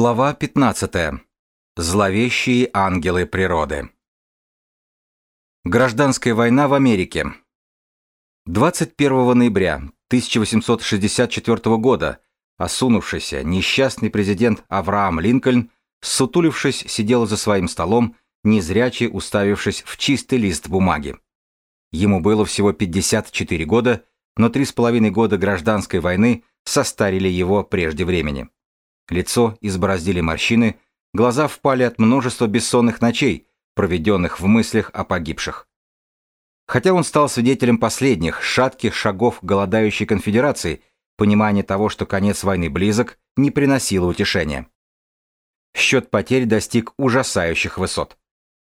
Глава 15. Зловещие ангелы природы. Гражданская война в Америке. 21 ноября 1864 года осунувшийся несчастный президент Авраам Линкольн, сутулившись, сидел за своим столом, незрячий уставившись в чистый лист бумаги. Ему было всего 54 года, но три с половиной года гражданской войны состарили его прежде времени. Лицо избороздили морщины, глаза впали от множества бессонных ночей, проведенных в мыслях о погибших. Хотя он стал свидетелем последних, шатких шагов голодающей конфедерации, понимание того, что конец войны близок, не приносило утешения. Счет потерь достиг ужасающих высот.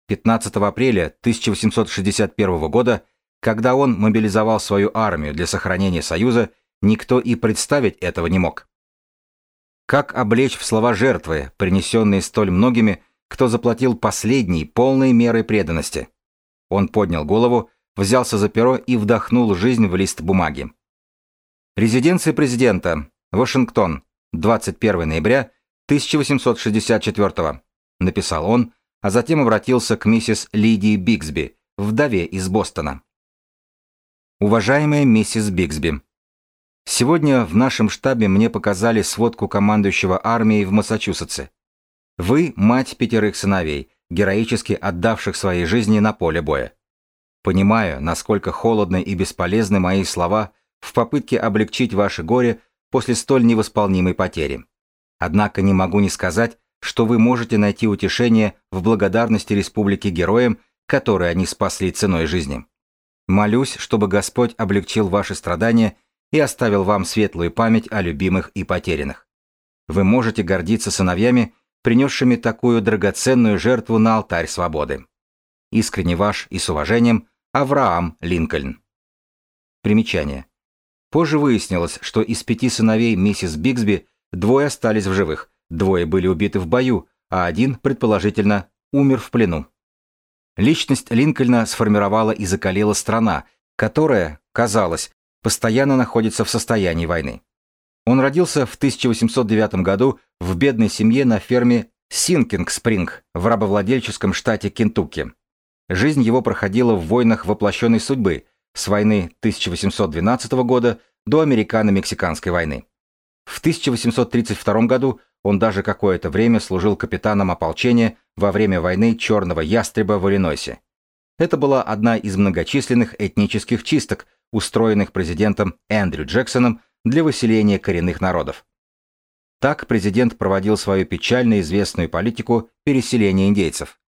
15 апреля 1861 года, когда он мобилизовал свою армию для сохранения Союза, никто и представить этого не мог. Как облечь в слова жертвы, принесенные столь многими, кто заплатил последней, полной мерой преданности? Он поднял голову, взялся за перо и вдохнул жизнь в лист бумаги. Резиденция президента. Вашингтон. 21 ноября 1864 написал он, а затем обратился к миссис Лидии Бигсби, вдове из Бостона. Уважаемая миссис Бигсби, Сегодня в нашем штабе мне показали сводку командующего армией в Массачусетсе. Вы – мать пятерых сыновей, героически отдавших своей жизни на поле боя. Понимаю, насколько холодны и бесполезны мои слова в попытке облегчить ваше горе после столь невосполнимой потери. Однако не могу не сказать, что вы можете найти утешение в благодарности республики героям, которые они спасли ценой жизни. Молюсь, чтобы Господь облегчил ваши страдания и оставил вам светлую память о любимых и потерянных. Вы можете гордиться сыновьями, принесшими такую драгоценную жертву на алтарь свободы. Искренне ваш и с уважением Авраам Линкольн. Примечание. Позже выяснилось, что из пяти сыновей миссис Бигсби двое остались в живых, двое были убиты в бою, а один, предположительно, умер в плену. Личность Линкольна сформировала и закалила страна, которая, казалось, постоянно находится в состоянии войны. Он родился в 1809 году в бедной семье на ферме Синкинг-Спринг в рабовладельческом штате Кентукки. Жизнь его проходила в войнах воплощенной судьбы с войны 1812 года до Американо-Мексиканской войны. В 1832 году он даже какое-то время служил капитаном ополчения во время войны Черного Ястреба в Иллинойсе. Это была одна из многочисленных этнических чисток, устроенных президентом Эндрю Джексоном для выселения коренных народов. Так президент проводил свою печально известную политику переселения индейцев.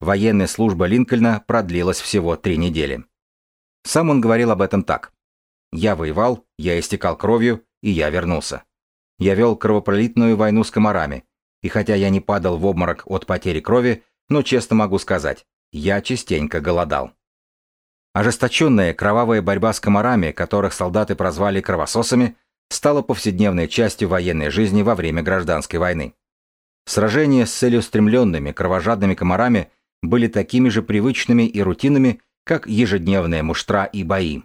Военная служба Линкольна продлилась всего три недели. Сам он говорил об этом так. «Я воевал, я истекал кровью, и я вернулся. Я вел кровопролитную войну с комарами, и хотя я не падал в обморок от потери крови, но честно могу сказать, я частенько голодал. Ожесточенная кровавая борьба с комарами, которых солдаты прозвали кровососами, стала повседневной частью военной жизни во время гражданской войны. Сражения с целеустремленными кровожадными комарами были такими же привычными и рутинными, как ежедневная муштра и бои.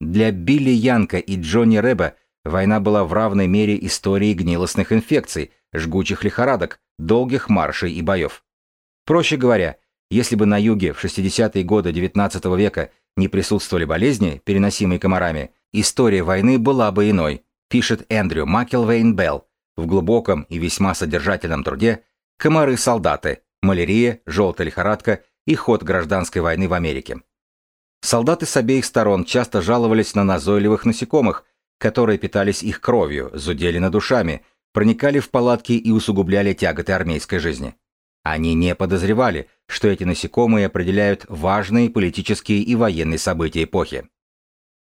Для Билли Янка и Джонни Рэба война была в равной мере историей гнилостных инфекций, жгучих лихорадок, долгих маршей и боев. Проще говоря, если бы на юге в 60-е годы XIX века не присутствовали болезни, переносимые комарами, история войны была бы иной, пишет Эндрю Маккелвейн Белл в глубоком и весьма содержательном труде «Комары-солдаты. Малярия, желтая лихорадка и ход гражданской войны в Америке». Солдаты с обеих сторон часто жаловались на назойливых насекомых, которые питались их кровью, зудели над душами, проникали в палатки и усугубляли тяготы армейской жизни. Они не подозревали, что эти насекомые определяют важные политические и военные события эпохи.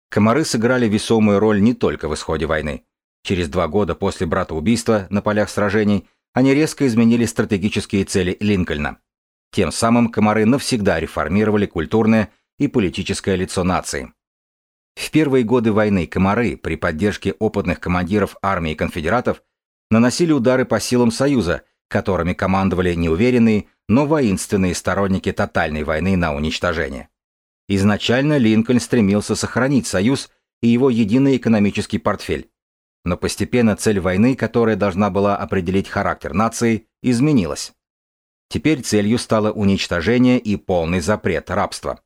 Комары сыграли весомую роль не только в исходе войны. Через два года после братоубийства на полях сражений они резко изменили стратегические цели Линкольна. Тем самым комары навсегда реформировали культурное и политическое лицо нации. В первые годы войны комары при поддержке опытных командиров армии конфедератов наносили удары по силам Союза – которыми командовали неуверенные, но воинственные сторонники тотальной войны на уничтожение. Изначально Линкольн стремился сохранить Союз и его единый экономический портфель. Но постепенно цель войны, которая должна была определить характер нации, изменилась. Теперь целью стало уничтожение и полный запрет рабства.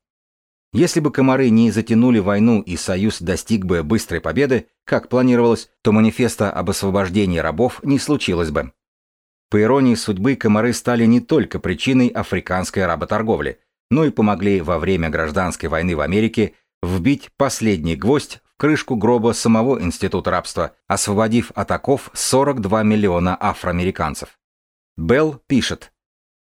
Если бы комары не затянули войну и Союз достиг бы быстрой победы, как планировалось, то манифеста об освобождении рабов не случилось бы. По иронии судьбы, комары стали не только причиной африканской работорговли, но и помогли во время гражданской войны в Америке вбить последний гвоздь в крышку гроба самого института рабства, освободив от оков 42 миллиона афроамериканцев. Белл пишет,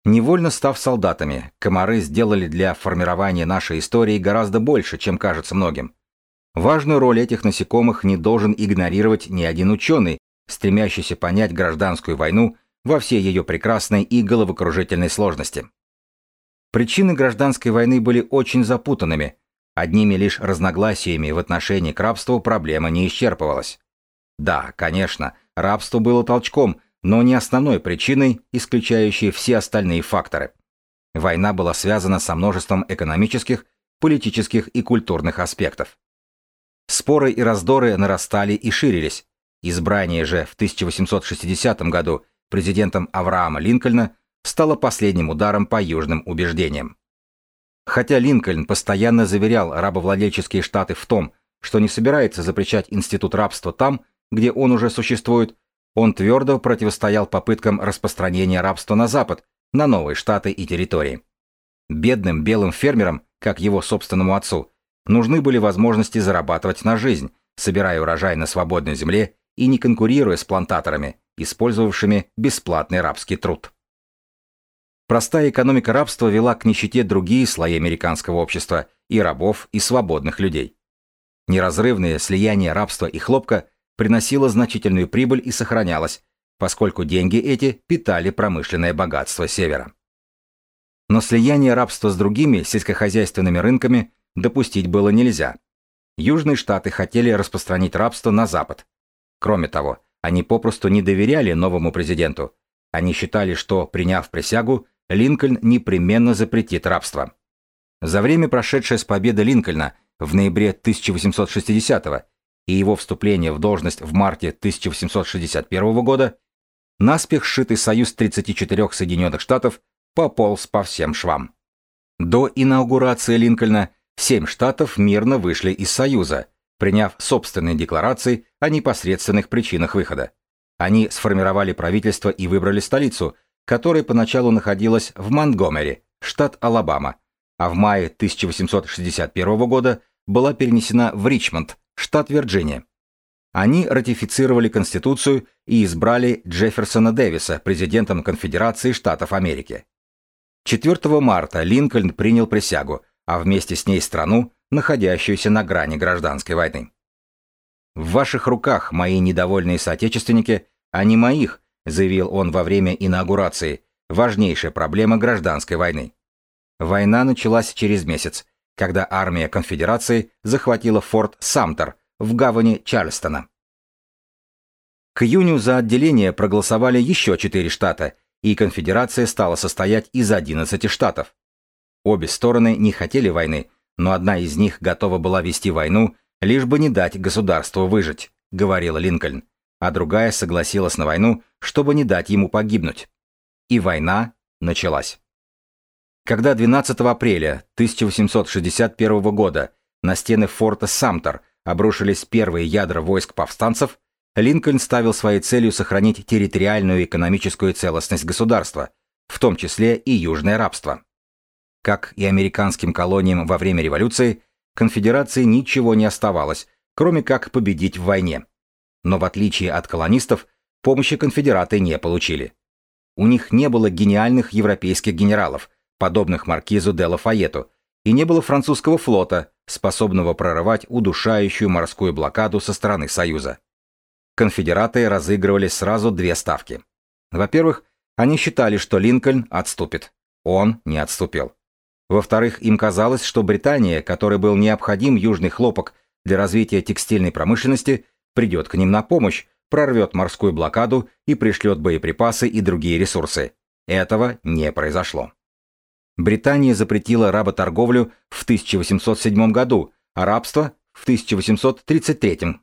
Невольно став солдатами, комары сделали для формирования нашей истории гораздо больше, чем кажется многим. Важную роль этих насекомых не должен игнорировать ни один ученый, стремящийся понять гражданскую войну во всей ее прекрасной и головокружительной сложности. Причины гражданской войны были очень запутанными, одними лишь разногласиями в отношении к рабству проблема не исчерпывалась. Да, конечно, рабство было толчком – но не основной причиной, исключающей все остальные факторы. Война была связана со множеством экономических, политических и культурных аспектов. Споры и раздоры нарастали и ширились. Избрание же в 1860 году президентом Авраама Линкольна стало последним ударом по южным убеждениям. Хотя Линкольн постоянно заверял рабовладельческие штаты в том, что не собирается запрещать институт рабства там, где он уже существует, он твердо противостоял попыткам распространения рабства на Запад, на новые штаты и территории. Бедным белым фермерам, как его собственному отцу, нужны были возможности зарабатывать на жизнь, собирая урожай на свободной земле и не конкурируя с плантаторами, использовавшими бесплатный рабский труд. Простая экономика рабства вела к нищете другие слои американского общества, и рабов, и свободных людей. Неразрывное слияние рабства и хлопка приносила значительную прибыль и сохранялась, поскольку деньги эти питали промышленное богатство Севера. Но слияние рабства с другими сельскохозяйственными рынками допустить было нельзя. Южные штаты хотели распространить рабство на Запад. Кроме того, они попросту не доверяли новому президенту. Они считали, что, приняв присягу, Линкольн непременно запретит рабство. За время, прошедшее с победы Линкольна в ноябре 1860 года, и его вступление в должность в марте 1861 года, наспех сшитый союз 34 Соединенных Штатов пополз по всем швам. До инаугурации Линкольна семь штатов мирно вышли из Союза, приняв собственные декларации о непосредственных причинах выхода. Они сформировали правительство и выбрали столицу, которая поначалу находилась в Монтгомери, штат Алабама, а в мае 1861 года была перенесена в Ричмонд, штат Вирджиния. Они ратифицировали Конституцию и избрали Джефферсона Дэвиса президентом Конфедерации Штатов Америки. 4 марта Линкольн принял присягу, а вместе с ней страну, находящуюся на грани гражданской войны. «В ваших руках, мои недовольные соотечественники, а не моих», заявил он во время инаугурации, важнейшая проблема гражданской войны. Война началась через месяц, когда армия конфедерации захватила форт Самтер в гавани Чарльстона. К июню за отделение проголосовали еще четыре штата, и конфедерация стала состоять из 11 штатов. Обе стороны не хотели войны, но одна из них готова была вести войну, лишь бы не дать государству выжить, говорил Линкольн, а другая согласилась на войну, чтобы не дать ему погибнуть. И война началась. Когда 12 апреля 1861 года на стены форта Самтер обрушились первые ядра войск повстанцев, Линкольн ставил своей целью сохранить территориальную и экономическую целостность государства, в том числе и южное рабство. Как и американским колониям во время революции, конфедерации ничего не оставалось, кроме как победить в войне. Но в отличие от колонистов, помощи конфедераты не получили. У них не было гениальных европейских генералов – подобных маркизу де Лафайету, и не было французского флота, способного прорывать удушающую морскую блокаду со стороны Союза. Конфедераты разыгрывали сразу две ставки. Во-первых, они считали, что Линкольн отступит. Он не отступил. Во-вторых, им казалось, что Британия, которой был необходим южный хлопок для развития текстильной промышленности, придет к ним на помощь, прорвет морскую блокаду и пришлет боеприпасы и другие ресурсы. Этого не произошло. Британия запретила работорговлю в 1807 году, а рабство в 1833.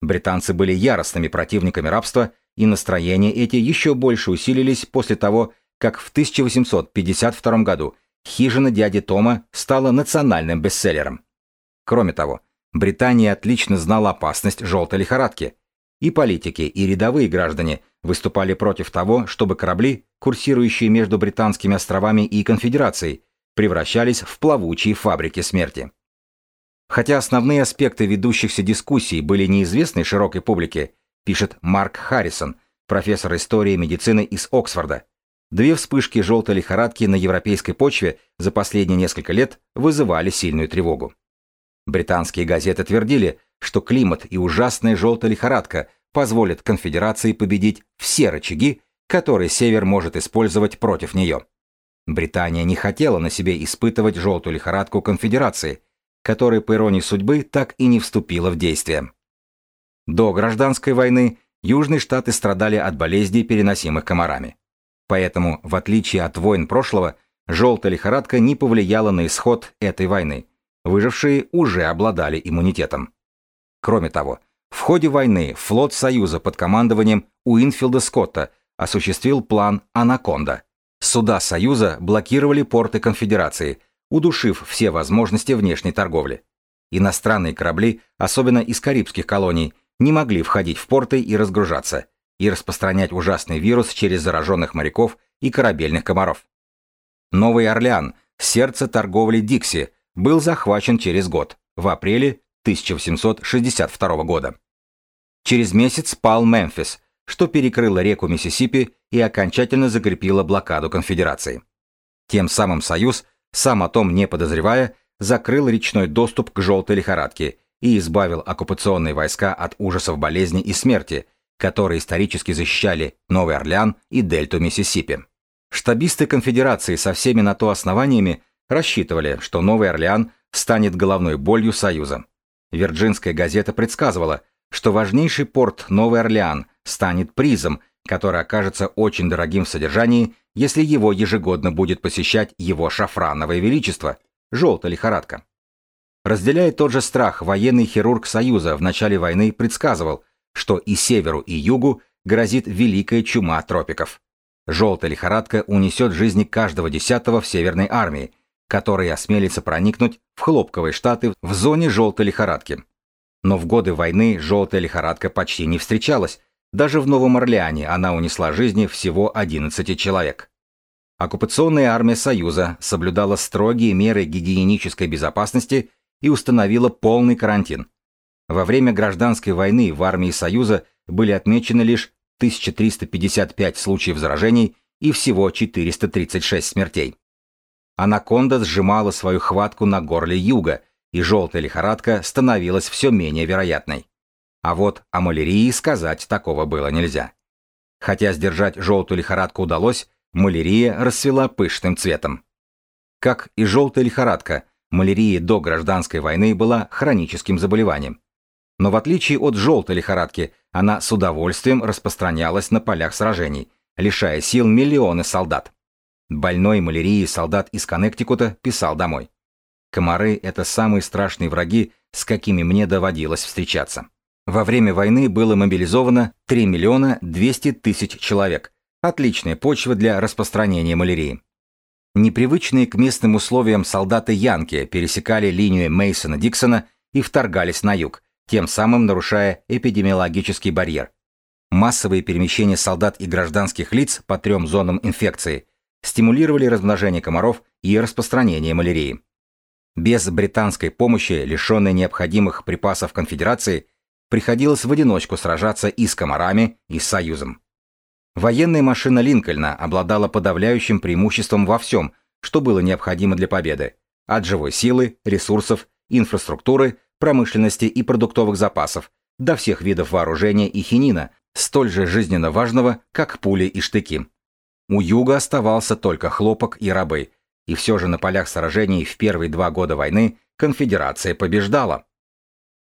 Британцы были яростными противниками рабства, и настроения эти еще больше усилились после того, как в 1852 году «Хижина дяди Тома» стала национальным бестселлером. Кроме того, Британия отлично знала опасность желтой лихорадки. И политики, и рядовые граждане выступали против того, чтобы корабли, курсирующие между британскими островами и конфедерацией, превращались в плавучие фабрики смерти. Хотя основные аспекты ведущихся дискуссий были неизвестны широкой публике, пишет Марк Харрисон, профессор истории медицины из Оксфорда, две вспышки желтой лихорадки на европейской почве за последние несколько лет вызывали сильную тревогу. Британские газеты твердили, что климат и ужасная желтая лихорадка позволят конфедерации победить все рычаги, которые Север может использовать против нее. Британия не хотела на себе испытывать желтую лихорадку конфедерации, которая, по иронии судьбы, так и не вступила в действие. До гражданской войны Южные Штаты страдали от болезней, переносимых комарами. Поэтому, в отличие от войн прошлого, желтая лихорадка не повлияла на исход этой войны. Выжившие уже обладали иммунитетом. Кроме того, в ходе войны флот Союза под командованием Уинфилда Скотта осуществил план «Анаконда». Суда Союза блокировали порты Конфедерации, удушив все возможности внешней торговли. Иностранные корабли, особенно из карибских колоний, не могли входить в порты и разгружаться, и распространять ужасный вирус через зараженных моряков и корабельных комаров. Новый Орлеан, сердце торговли Дикси, был захвачен через год, в апреле 1862 года. Через месяц пал Мемфис, что перекрыло реку Миссисипи и окончательно закрепило блокаду конфедерации. Тем самым Союз, сам о том не подозревая, закрыл речной доступ к желтой лихорадке и избавил оккупационные войска от ужасов болезни и смерти, которые исторически защищали Новый Орлеан и дельту Миссисипи. Штабисты конфедерации со всеми на то основаниями рассчитывали, что Новый Орлеан станет головной болью Союза. Вирджинская газета предсказывала, что важнейший порт Новый Орлеан станет призом, который окажется очень дорогим в содержании, если его ежегодно будет посещать его шафрановое величество, желтая лихорадка. Разделяя тот же страх, военный хирург Союза в начале войны предсказывал, что и северу, и югу грозит великая чума тропиков. Желтая лихорадка унесет жизни каждого десятого в Северной армии, который осмелится проникнуть в хлопковые штаты в зоне желтой лихорадки. Но в годы войны желтая лихорадка почти не встречалась, даже в Новом Орлеане она унесла жизни всего 11 человек. Оккупационная армия Союза соблюдала строгие меры гигиенической безопасности и установила полный карантин. Во время гражданской войны в армии Союза были отмечены лишь 1355 случаев заражений и всего 436 смертей. Анаконда сжимала свою хватку на горле юга, и желтая лихорадка становилась все менее вероятной. А вот о малярии сказать такого было нельзя. Хотя сдержать желтую лихорадку удалось, малярия расцвела пышным цветом. Как и желтая лихорадка, малярия до гражданской войны была хроническим заболеванием. Но в отличие от желтой лихорадки, она с удовольствием распространялась на полях сражений, лишая сил миллионы солдат. Больной малярией солдат из Коннектикута писал домой. Комары – это самые страшные враги, с какими мне доводилось встречаться. Во время войны было мобилизовано 3 миллиона 200 тысяч человек. Отличная почва для распространения малярии. Непривычные к местным условиям солдаты Янки пересекали линию Мейсона Диксона и вторгались на юг, тем самым нарушая эпидемиологический барьер. Массовые перемещения солдат и гражданских лиц по трем зонам инфекции стимулировали размножение комаров и распространение малярии. Без британской помощи, лишенной необходимых припасов конфедерации, приходилось в одиночку сражаться и с комарами, и с Союзом. Военная машина Линкольна обладала подавляющим преимуществом во всем, что было необходимо для победы, от живой силы, ресурсов, инфраструктуры, промышленности и продуктовых запасов, до всех видов вооружения и хинина, столь же жизненно важного, как пули и штыки. У юга оставался только хлопок и рабы, и все же на полях сражений в первые два года войны конфедерация побеждала.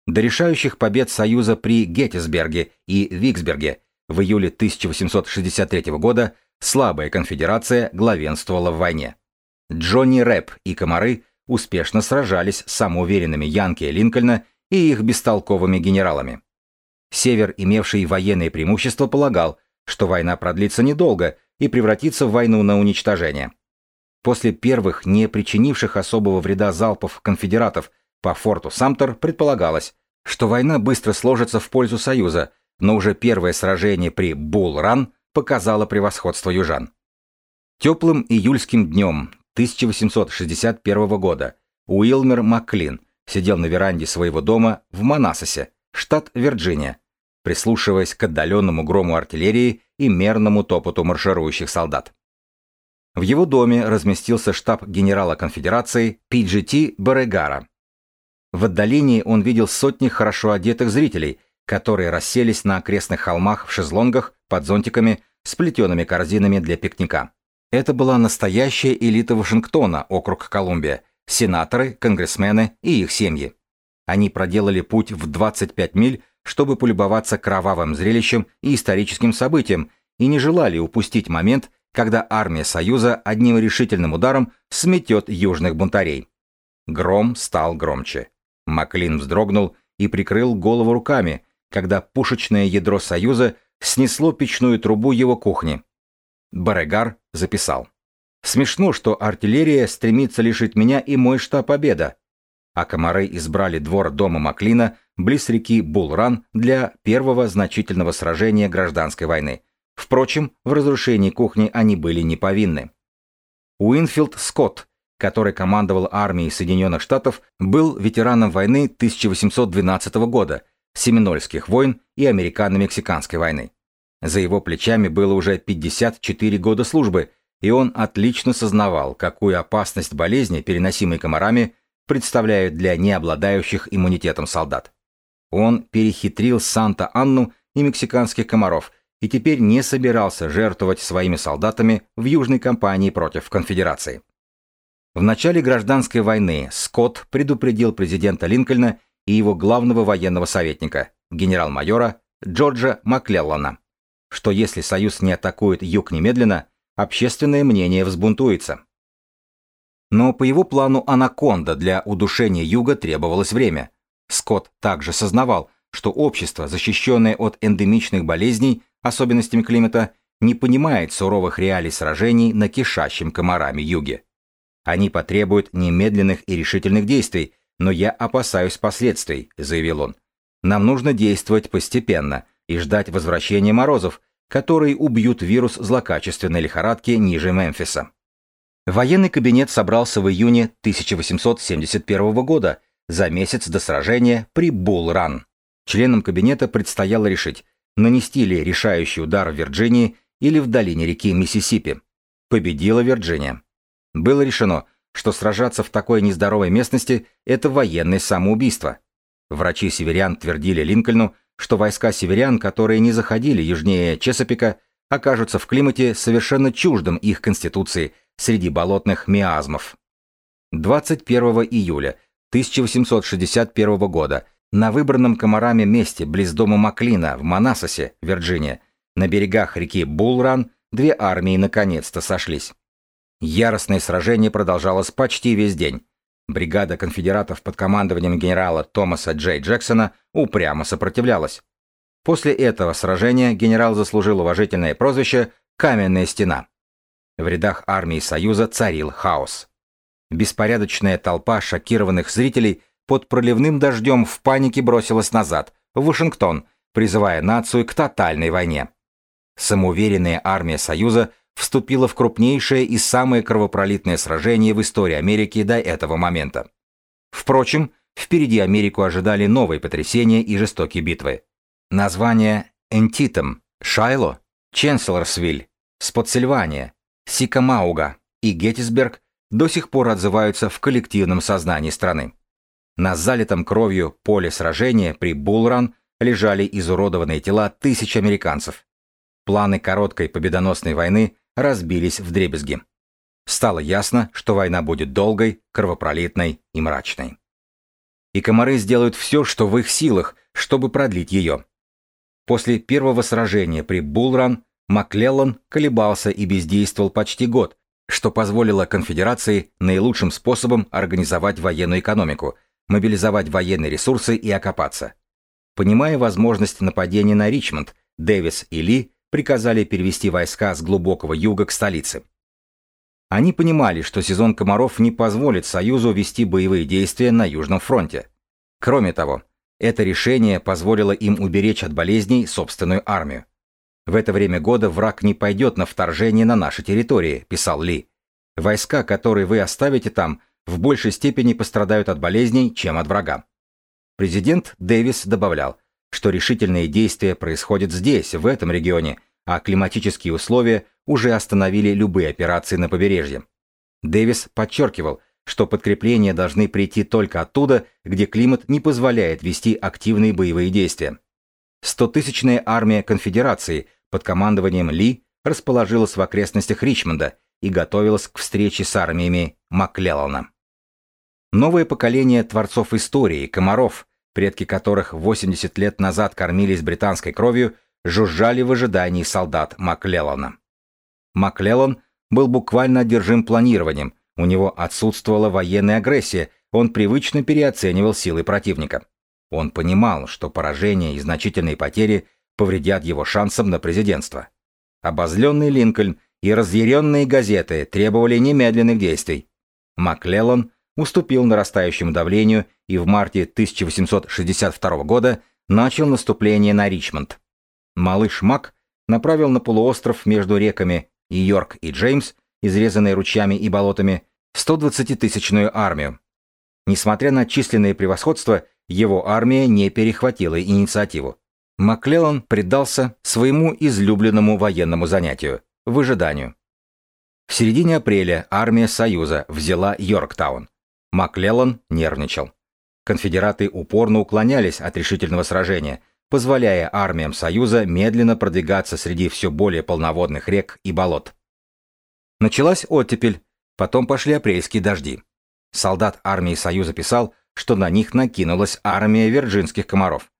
До решающих побед Союза при Геттисберге и Виксберге в июле 1863 года слабая конфедерация главенствовала в войне. Джонни Рэп и Комары успешно сражались с самоуверенными Янки Линкольна и их бестолковыми генералами. Север, имевший военные преимущества, полагал, что война продлится недолго и превратится в войну на уничтожение. После первых, не причинивших особого вреда залпов конфедератов по форту Самтер предполагалось, что война быстро сложится в пользу Союза, но уже первое сражение при Булл-Ран показало превосходство южан. Теплым июльским днем 1861 года Уилмер Маклин сидел на веранде своего дома в Манасосе, штат Вирджиния, прислушиваясь к отдаленному грому артиллерии и мерному топоту марширующих солдат. В его доме разместился штаб генерала конфедерации PGT Барегара. В отдалении он видел сотни хорошо одетых зрителей, которые расселись на окрестных холмах в шезлонгах под зонтиками с плетеными корзинами для пикника. Это была настоящая элита Вашингтона, округ Колумбия, сенаторы, конгрессмены и их семьи. Они проделали путь в 25 миль, чтобы полюбоваться кровавым зрелищем и историческим событием, и не желали упустить момент, когда армия Союза одним решительным ударом сметет южных бунтарей. Гром стал громче. Маклин вздрогнул и прикрыл голову руками, когда пушечное ядро Союза снесло печную трубу его кухни. Барегар записал. «Смешно, что артиллерия стремится лишить меня и мой штаб победа а комары избрали двор дома Маклина близ реки Булран для первого значительного сражения гражданской войны. Впрочем, в разрушении кухни они были не повинны. Уинфилд Скотт, который командовал армией Соединенных Штатов, был ветераном войны 1812 года, Семинольских войн и Американо-Мексиканской войны. За его плечами было уже 54 года службы, и он отлично сознавал, какую опасность болезни, переносимой комарами, представляют для необладающих иммунитетом солдат. Он перехитрил Санта-Анну и мексиканских комаров и теперь не собирался жертвовать своими солдатами в южной кампании против конфедерации. В начале гражданской войны Скотт предупредил президента Линкольна и его главного военного советника, генерал-майора Джорджа Маклеллана, что если Союз не атакует юг немедленно, общественное мнение взбунтуется. Но по его плану «Анаконда» для удушения Юга требовалось время. Скотт также сознавал, что общество, защищенное от эндемичных болезней, особенностями климата, не понимает суровых реалий сражений на кишащем комарами юге. Они потребуют немедленных и решительных действий, но я опасаюсь последствий, заявил он. Нам нужно действовать постепенно и ждать возвращения морозов, которые убьют вирус злокачественной лихорадки ниже Мемфиса. Военный кабинет собрался в июне 1871 года, за месяц до сражения при Булл-Ран. Членам кабинета предстояло решить, нанести ли решающий удар в Вирджинии или в долине реки Миссисипи. Победила Вирджиния. Было решено, что сражаться в такой нездоровой местности – это военное самоубийство. Врачи северян твердили Линкольну, что войска северян, которые не заходили южнее Чесопика, окажутся в климате совершенно чуждом их конституции среди болотных миазмов. 21 июля 1861 года на выбранном комарами месте близ дома Маклина в Манасосе, Вирджиния, на берегах реки Булран, две армии наконец-то сошлись. Яростное сражение продолжалось почти весь день. Бригада конфедератов под командованием генерала Томаса Джей Джексона упрямо сопротивлялась. После этого сражения генерал заслужил уважительное прозвище «Каменная стена». В рядах армии Союза царил хаос. Беспорядочная толпа шокированных зрителей под проливным дождем в панике бросилась назад, в Вашингтон, призывая нацию к тотальной войне. Самоуверенная армия Союза вступила в крупнейшее и самое кровопролитное сражение в истории Америки до этого момента. Впрочем, впереди Америку ожидали новые потрясения и жестокие битвы. Названия Энтитом, Шайло, Ченселорсвиль, Спотсильвания, Сикамауга и Геттисберг до сих пор отзываются в коллективном сознании страны. На залитом кровью поле сражения при Булран лежали изуродованные тела тысяч американцев. Планы короткой победоносной войны разбились в дребезги. Стало ясно, что война будет долгой, кровопролитной и мрачной. И комары сделают все, что в их силах, чтобы продлить ее. После первого сражения при Булран Маклеллан колебался и бездействовал почти год, что позволило конфедерации наилучшим способом организовать военную экономику, мобилизовать военные ресурсы и окопаться. Понимая возможность нападения на Ричмонд, Дэвис и Ли приказали перевести войска с глубокого юга к столице. Они понимали, что сезон комаров не позволит Союзу вести боевые действия на Южном фронте. Кроме того, это решение позволило им уберечь от болезней собственную армию. В это время года враг не пойдет на вторжение на наши территории, писал Ли. Войска, которые вы оставите там, в большей степени пострадают от болезней, чем от врага. Президент Дэвис добавлял, что решительные действия происходят здесь, в этом регионе, а климатические условия уже остановили любые операции на побережье. Дэвис подчеркивал, что подкрепления должны прийти только оттуда, где климат не позволяет вести активные боевые действия. Стотысячная армия конфедерации под командованием Ли расположилась в окрестностях Ричмонда и готовилась к встрече с армиями Маклеллана. Новое поколение творцов истории, комаров, предки которых 80 лет назад кормились британской кровью, жужжали в ожидании солдат Маклеллана. Маклеллан был буквально одержим планированием, у него отсутствовала военная агрессия, он привычно переоценивал силы противника. Он понимал, что поражение и значительные потери повредят его шансам на президентство. Обозленный Линкольн и разъяренные газеты требовали немедленных действий. Маклеллан уступил нарастающему давлению и в марте 1862 года начал наступление на Ричмонд. Малыш Мак направил на полуостров между реками Йорк и Джеймс, изрезанные ручьями и болотами, 120-тысячную армию. Несмотря на численное превосходство, его армия не перехватила инициативу. Маклеллан предался своему излюбленному военному занятию – выжиданию. В середине апреля армия Союза взяла Йорктаун. Маклеллан нервничал. Конфедераты упорно уклонялись от решительного сражения, позволяя армиям Союза медленно продвигаться среди все более полноводных рек и болот. Началась оттепель, потом пошли апрельские дожди. Солдат армии Союза писал, что на них накинулась армия вирджинских комаров.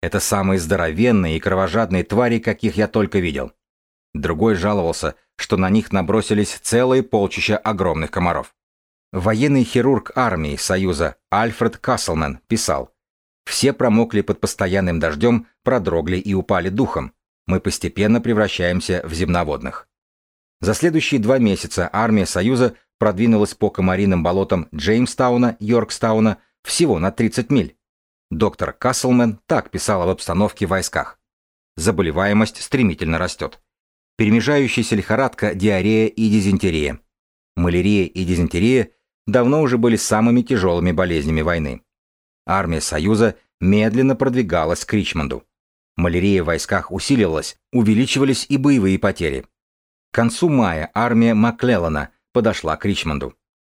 Это самые здоровенные и кровожадные твари, каких я только видел. Другой жаловался, что на них набросились целые полчища огромных комаров. Военный хирург армии Союза Альфред Касселман писал, «Все промокли под постоянным дождем, продрогли и упали духом. Мы постепенно превращаемся в земноводных». За следующие два месяца армия Союза продвинулась по комариным болотам Джеймстауна, Йоркстауна всего на 30 миль. Доктор Касселмен так писал об обстановке в войсках. Заболеваемость стремительно растет. Перемежающаяся лихорадка, диарея и дизентерия. Малярия и дизентерия давно уже были самыми тяжелыми болезнями войны. Армия Союза медленно продвигалась к Ричмонду. Малярия в войсках усиливалась, увеличивались и боевые потери. К концу мая армия Маклеллана подошла к Ричмонду.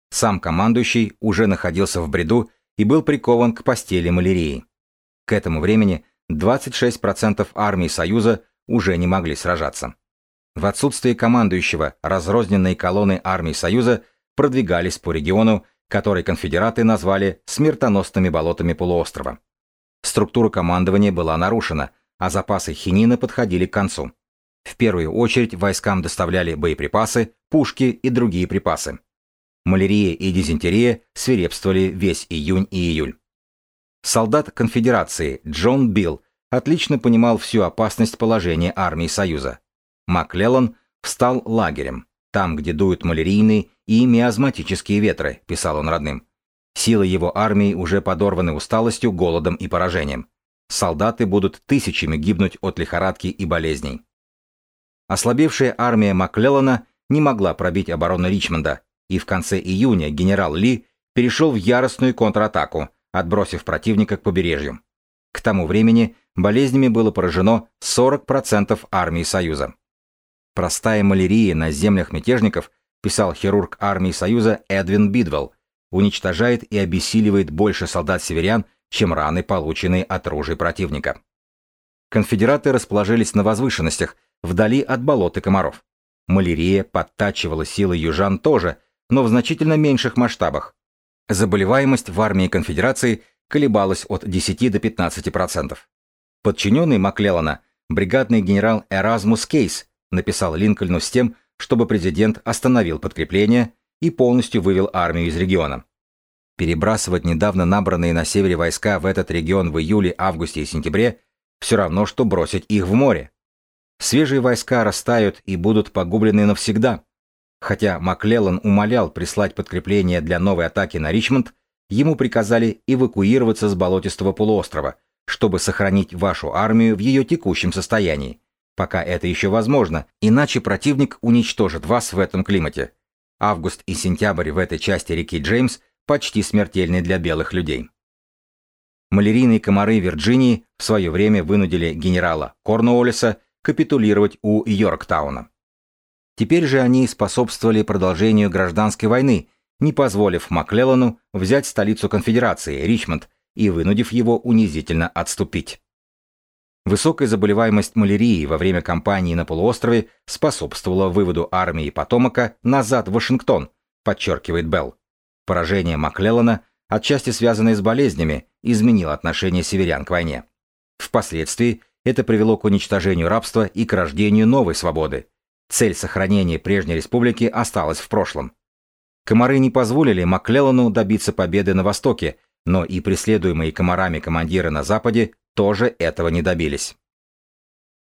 Сам командующий уже находился в бреду и был прикован к постели малярии. К этому времени 26% армии Союза уже не могли сражаться. В отсутствие командующего разрозненные колонны армии Союза продвигались по региону, который конфедераты назвали смертоносными болотами полуострова. Структура командования была нарушена, а запасы хинина подходили к концу. В первую очередь войскам доставляли боеприпасы, пушки и другие припасы. Малярия и дизентерия свирепствовали весь июнь и июль. Солдат конфедерации Джон Билл отлично понимал всю опасность положения армии Союза. Маклеллан встал лагерем, там, где дуют малярийные и миазматические ветры, писал он родным. Силы его армии уже подорваны усталостью, голодом и поражением. Солдаты будут тысячами гибнуть от лихорадки и болезней. Ослабевшая армия Маклеллана не могла пробить оборону Ричмонда, и в конце июня генерал Ли перешел в яростную контратаку, отбросив противника к побережью. К тому времени болезнями было поражено 40% армии Союза. Простая малярия на землях мятежников, писал хирург армии Союза Эдвин Бидвелл, уничтожает и обессиливает больше солдат-северян, чем раны, полученные от ружей противника. Конфедераты расположились на возвышенностях, вдали от болот и комаров. Малярия подтачивала силы южан тоже, но в значительно меньших масштабах. Заболеваемость в армии конфедерации колебалась от 10 до 15%. Подчиненный Маклеллана, бригадный генерал Эразмус Кейс, написал Линкольну с тем, чтобы президент остановил подкрепление и полностью вывел армию из региона. Перебрасывать недавно набранные на севере войска в этот регион в июле, августе и сентябре все равно, что бросить их в море. Свежие войска растают и будут погублены навсегда. Хотя Маклеллан умолял прислать подкрепление для новой атаки на Ричмонд, ему приказали эвакуироваться с болотистого полуострова, чтобы сохранить вашу армию в ее текущем состоянии. Пока это еще возможно, иначе противник уничтожит вас в этом климате. Август и сентябрь в этой части реки Джеймс почти смертельны для белых людей. Малярийные комары Вирджинии в свое время вынудили генерала Корнуоллеса капитулировать у Йорктауна. Теперь же они способствовали продолжению гражданской войны, не позволив Маклеллану взять столицу конфедерации, Ричмонд, и вынудив его унизительно отступить. Высокая заболеваемость малярией во время кампании на полуострове способствовала выводу армии Потомака назад в Вашингтон, подчеркивает Белл. Поражение Маклеллана, отчасти связанное с болезнями, изменило отношение северян к войне. Впоследствии это привело к уничтожению рабства и к рождению новой свободы. Цель сохранения прежней республики осталась в прошлом. Комары не позволили Маклеллану добиться победы на Востоке, но и преследуемые комарами командиры на Западе тоже этого не добились.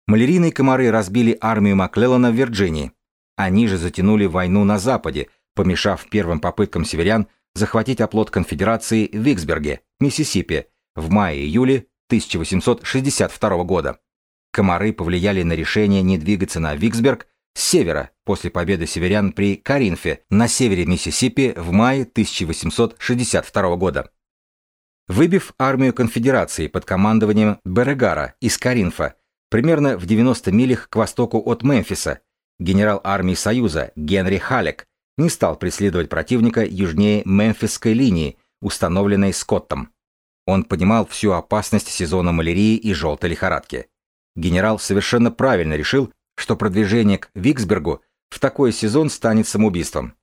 Малярийные комары разбили армию Маклеллана в Вирджинии. Они же затянули войну на Западе, помешав первым попыткам северян захватить оплот конфедерации в Виксберге, Миссисипи, в мае-июле 1862 года. Комары повлияли на решение не двигаться на Виксберг с севера после победы северян при Каринфе на севере Миссисипи в мае 1862 года. Выбив армию конфедерации под командованием Берегара из Каринфа примерно в 90 милях к востоку от Мемфиса, генерал армии Союза Генри Халлек не стал преследовать противника южнее Мемфисской линии, установленной Скоттом. Он понимал всю опасность сезона малярии и желтой лихорадки. Генерал совершенно правильно решил, что продвижение к Виксбергу в такой сезон станет самоубийством.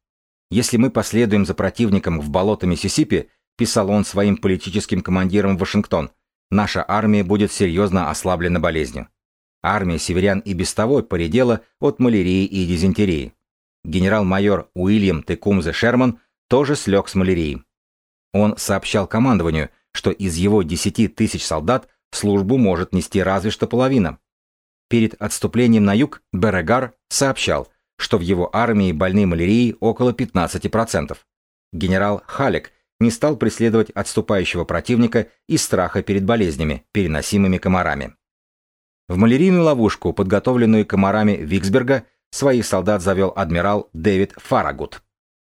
Если мы последуем за противником в болото Миссисипи, писал он своим политическим командирам в Вашингтон, наша армия будет серьезно ослаблена болезнью. Армия северян и без того поредела от малярии и дизентерии. Генерал-майор Уильям Текумзе Шерман тоже слег с малярией. Он сообщал командованию, что из его 10 тысяч солдат службу может нести разве что половина. Перед отступлением на юг Берегар сообщал, что в его армии больны малярией около 15%. Генерал Халек не стал преследовать отступающего противника из страха перед болезнями, переносимыми комарами. В малярийную ловушку, подготовленную комарами Виксберга, своих солдат завел адмирал Дэвид Фарагут.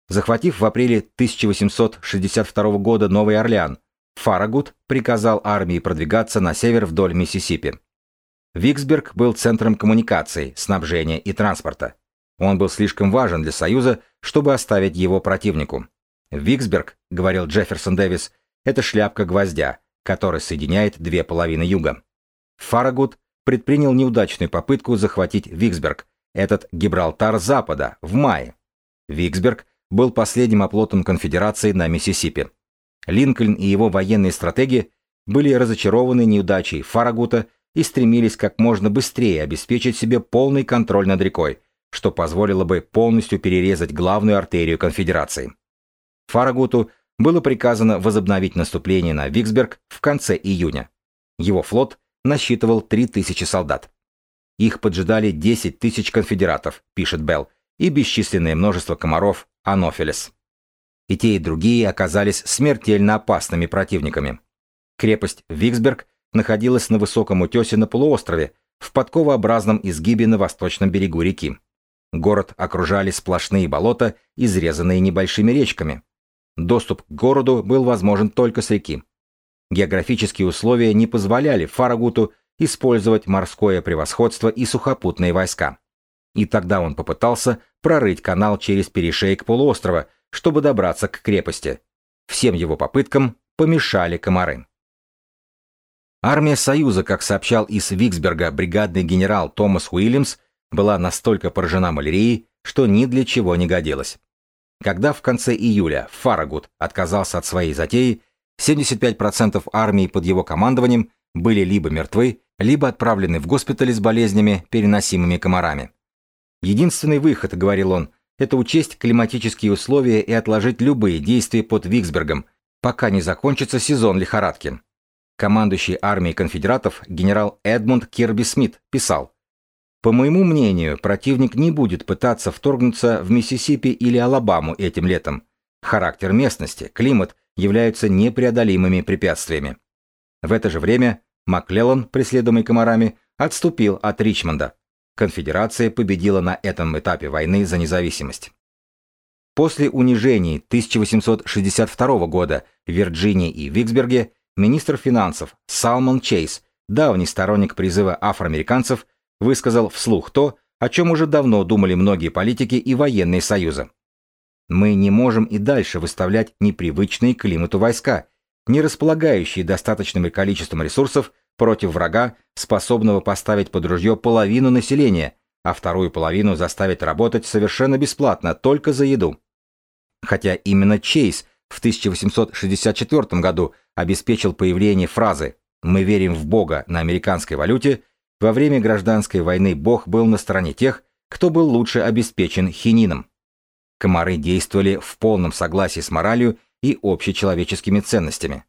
Захватив в апреле 1862 года Новый Орлеан, Фарагут приказал армии продвигаться на север вдоль Миссисипи. Виксберг был центром коммуникаций, снабжения и транспорта. Он был слишком важен для Союза, чтобы оставить его противнику. Виксберг, говорил Джефферсон Дэвис, это шляпка гвоздя, которая соединяет две половины юга. Фарагут предпринял неудачную попытку захватить Виксберг, этот Гибралтар Запада, в мае. Виксберг был последним оплотом конфедерации на Миссисипи. Линкольн и его военные стратеги были разочарованы неудачей Фарагута и стремились как можно быстрее обеспечить себе полный контроль над рекой, что позволило бы полностью перерезать главную артерию конфедерации. Фарагуту было приказано возобновить наступление на Виксберг в конце июня. Его флот насчитывал 3000 солдат. Их поджидали 10 тысяч конфедератов, пишет Белл, и бесчисленное множество комаров Анофилес. И те, и другие оказались смертельно опасными противниками. Крепость Виксберг находилась на высоком утесе на полуострове, в подковообразном изгибе на восточном берегу реки. Город окружали сплошные болота, изрезанные небольшими речками. Доступ к городу был возможен только с реки. Географические условия не позволяли Фарагуту использовать морское превосходство и сухопутные войска. И тогда он попытался прорыть канал через перешейк полуострова, чтобы добраться к крепости. Всем его попыткам помешали комары. Армия Союза, как сообщал из Виксберга бригадный генерал Томас Уильямс, была настолько поражена малярией, что ни для чего не годилась. Когда в конце июля Фарагут отказался от своей затеи, 75% армии под его командованием были либо мертвы, либо отправлены в госпитали с болезнями, переносимыми комарами. Единственный выход, говорил он, это учесть климатические условия и отложить любые действия под Виксбергом, пока не закончится сезон лихорадки. Командующий армией конфедератов генерал Эдмунд Кирби Смит писал, «По моему мнению, противник не будет пытаться вторгнуться в Миссисипи или Алабаму этим летом. Характер местности, климат являются непреодолимыми препятствиями». В это же время Маклеллан, преследуемый комарами, отступил от Ричмонда. Конфедерация победила на этом этапе войны за независимость. После унижений 1862 года в Вирджинии и Виксберге министр финансов Салмон Чейз, давний сторонник призыва афроамериканцев, высказал вслух то, о чем уже давно думали многие политики и военные союзы. Мы не можем и дальше выставлять непривычные климату войска, не располагающие достаточным количеством ресурсов против врага, способного поставить под ружье половину населения, а вторую половину заставить работать совершенно бесплатно, только за еду. Хотя именно Чейз в 1864 году обеспечил появление фразы «Мы верим в Бога» на американской валюте, во время гражданской войны Бог был на стороне тех, кто был лучше обеспечен хинином. Комары действовали в полном согласии с моралью и общечеловеческими ценностями.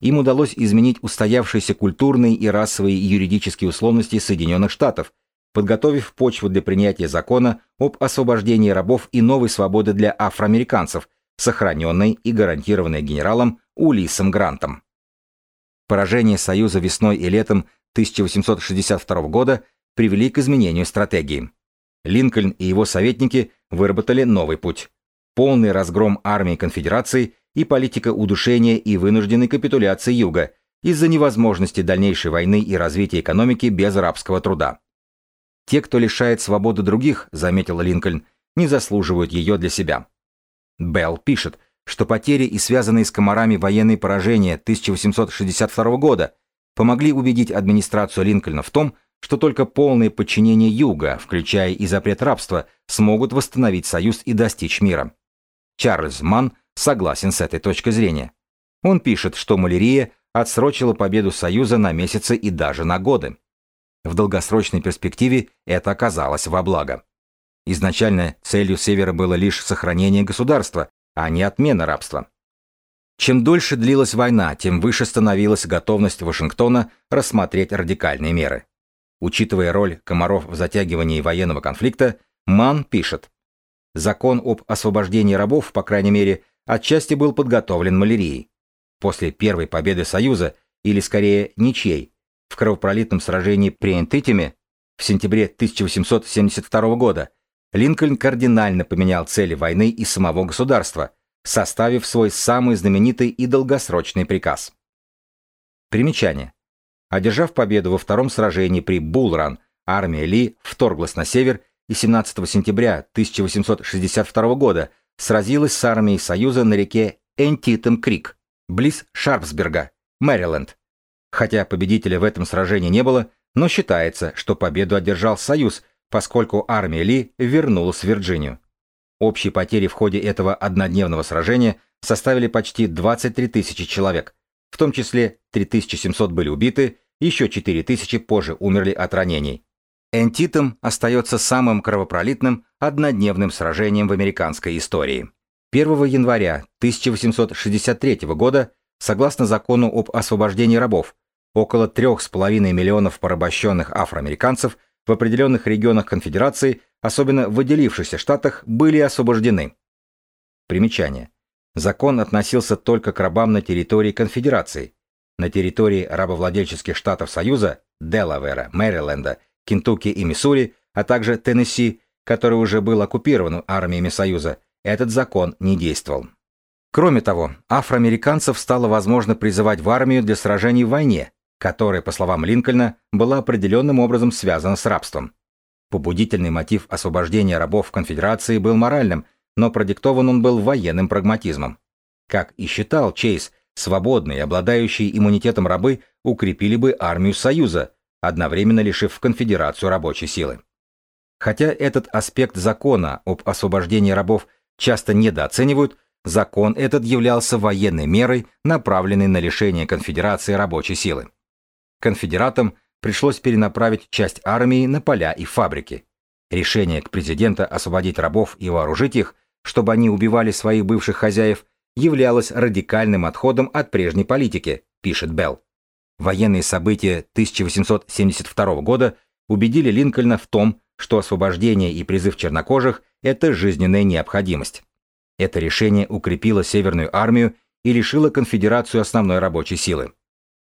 Им удалось изменить устоявшиеся культурные и расовые и юридические условности Соединенных Штатов, подготовив почву для принятия закона об освобождении рабов и новой свободы для афроамериканцев, сохраненной и гарантированной генералом Улисом Грантом. Поражение Союза весной и летом 1862 года привели к изменению стратегии. Линкольн и его советники выработали новый путь. Полный разгром армии конфедерации и политика удушения и вынужденной капитуляции Юга из-за невозможности дальнейшей войны и развития экономики без рабского труда. Те, кто лишает свободы других, заметил Линкольн, не заслуживают ее для себя. Белл пишет, что потери и связанные с комарами военные поражения 1862 года помогли убедить администрацию Линкольна в том, что только полное подчинение Юга, включая и запрет рабства, смогут восстановить союз и достичь мира. Чарльз Манн согласен с этой точкой зрения. Он пишет, что малярия отсрочила победу Союза на месяцы и даже на годы. В долгосрочной перспективе это оказалось во благо. Изначально целью Севера было лишь сохранение государства, а не отмена рабства. Чем дольше длилась война, тем выше становилась готовность Вашингтона рассмотреть радикальные меры. Учитывая роль комаров в затягивании военного конфликта, Ман пишет, «Закон об освобождении рабов, по крайней мере, отчасти был подготовлен малярией. После первой победы Союза, или скорее ничьей, в кровопролитном сражении при Энтитиме в сентябре 1872 года, Линкольн кардинально поменял цели войны и самого государства, составив свой самый знаменитый и долгосрочный приказ. Примечание. Одержав победу во втором сражении при Булран, армия Ли вторглась на север и 17 сентября 1862 года – сразилась с армией Союза на реке Энтитем-Крик, близ Шарпсберга, Мэриленд. Хотя победителя в этом сражении не было, но считается, что победу одержал Союз, поскольку армия Ли вернулась в Вирджинию. Общие потери в ходе этого однодневного сражения составили почти 23 тысячи человек, в том числе 3700 были убиты, еще 4 тысячи позже умерли от ранений. Энтитом остается самым кровопролитным однодневным сражением в американской истории. 1 января 1863 года, согласно закону об освобождении рабов, около 3,5 миллионов порабощенных афроамериканцев в определенных регионах конфедерации, особенно в выделившихся штатах, были освобождены. Примечание. Закон относился только к рабам на территории конфедерации. На территории рабовладельческих штатов Союза, Делавера, Мэриленда – Кентукки и Миссури, а также Теннесси, который уже был оккупирован армиями Союза, этот закон не действовал. Кроме того, афроамериканцев стало возможно призывать в армию для сражений в войне, которая, по словам Линкольна, была определенным образом связана с рабством. Побудительный мотив освобождения рабов в конфедерации был моральным, но продиктован он был военным прагматизмом. Как и считал Чейз, свободные, обладающие иммунитетом рабы укрепили бы армию Союза, одновременно лишив конфедерацию рабочей силы. Хотя этот аспект закона об освобождении рабов часто недооценивают, закон этот являлся военной мерой, направленной на лишение конфедерации рабочей силы. Конфедератам пришлось перенаправить часть армии на поля и фабрики. Решение к президента освободить рабов и вооружить их, чтобы они убивали своих бывших хозяев, являлось радикальным отходом от прежней политики, пишет Белл. Военные события 1872 года убедили Линкольна в том, что освобождение и призыв чернокожих – это жизненная необходимость. Это решение укрепило Северную армию и лишило конфедерацию основной рабочей силы.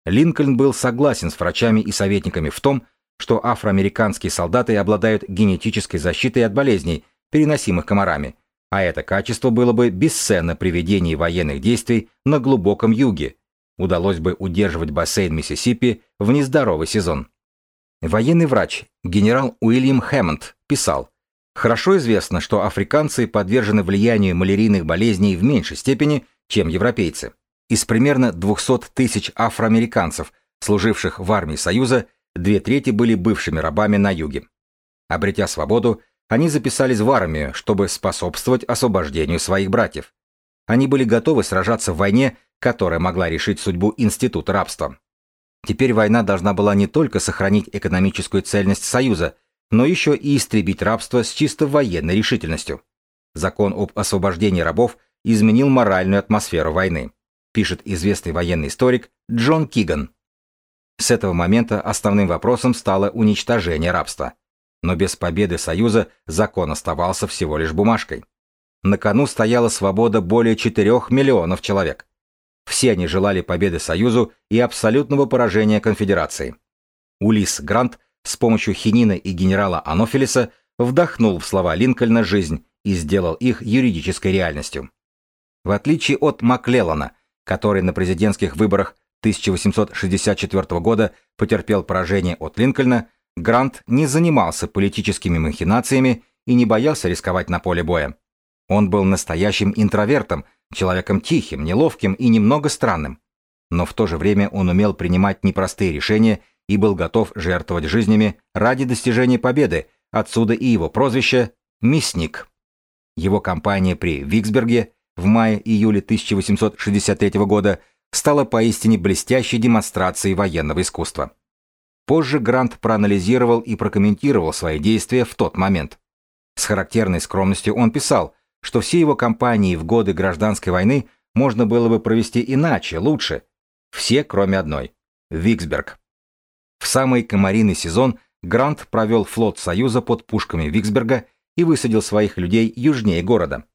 Линкольн был согласен с врачами и советниками в том, что афроамериканские солдаты обладают генетической защитой от болезней, переносимых комарами, а это качество было бы бесценно при ведении военных действий на глубоком юге. Удалось бы удерживать бассейн Миссисипи в нездоровый сезон. Военный врач генерал Уильям Хэммонд писал, «Хорошо известно, что африканцы подвержены влиянию малярийных болезней в меньшей степени, чем европейцы. Из примерно 200 тысяч афроамериканцев, служивших в армии Союза, две трети были бывшими рабами на юге. Обретя свободу, они записались в армию, чтобы способствовать освобождению своих братьев. Они были готовы сражаться в войне, которая могла решить судьбу института рабства. Теперь война должна была не только сохранить экономическую цельность Союза, но еще и истребить рабство с чисто военной решительностью. Закон об освобождении рабов изменил моральную атмосферу войны, пишет известный военный историк Джон Киган. С этого момента основным вопросом стало уничтожение рабства. Но без победы Союза закон оставался всего лишь бумажкой. На кону стояла свобода более 4 миллионов человек. Все они желали победы Союзу и абсолютного поражения конфедерации. Улис Грант с помощью Хинина и генерала Анофилиса вдохнул в слова Линкольна жизнь и сделал их юридической реальностью. В отличие от Маклеллана, который на президентских выборах 1864 года потерпел поражение от Линкольна, Грант не занимался политическими махинациями и не боялся рисковать на поле боя. Он был настоящим интровертом, человеком тихим, неловким и немного странным. Но в то же время он умел принимать непростые решения и был готов жертвовать жизнями ради достижения победы, отсюда и его прозвище «Мясник». Его кампания при Виксберге в мае-июле 1863 года стала поистине блестящей демонстрацией военного искусства. Позже Грант проанализировал и прокомментировал свои действия в тот момент. С характерной скромностью он писал, что все его кампании в годы гражданской войны можно было бы провести иначе, лучше. Все, кроме одной – Виксберг. В самый комариный сезон Грант провел флот Союза под пушками Виксберга и высадил своих людей южнее города.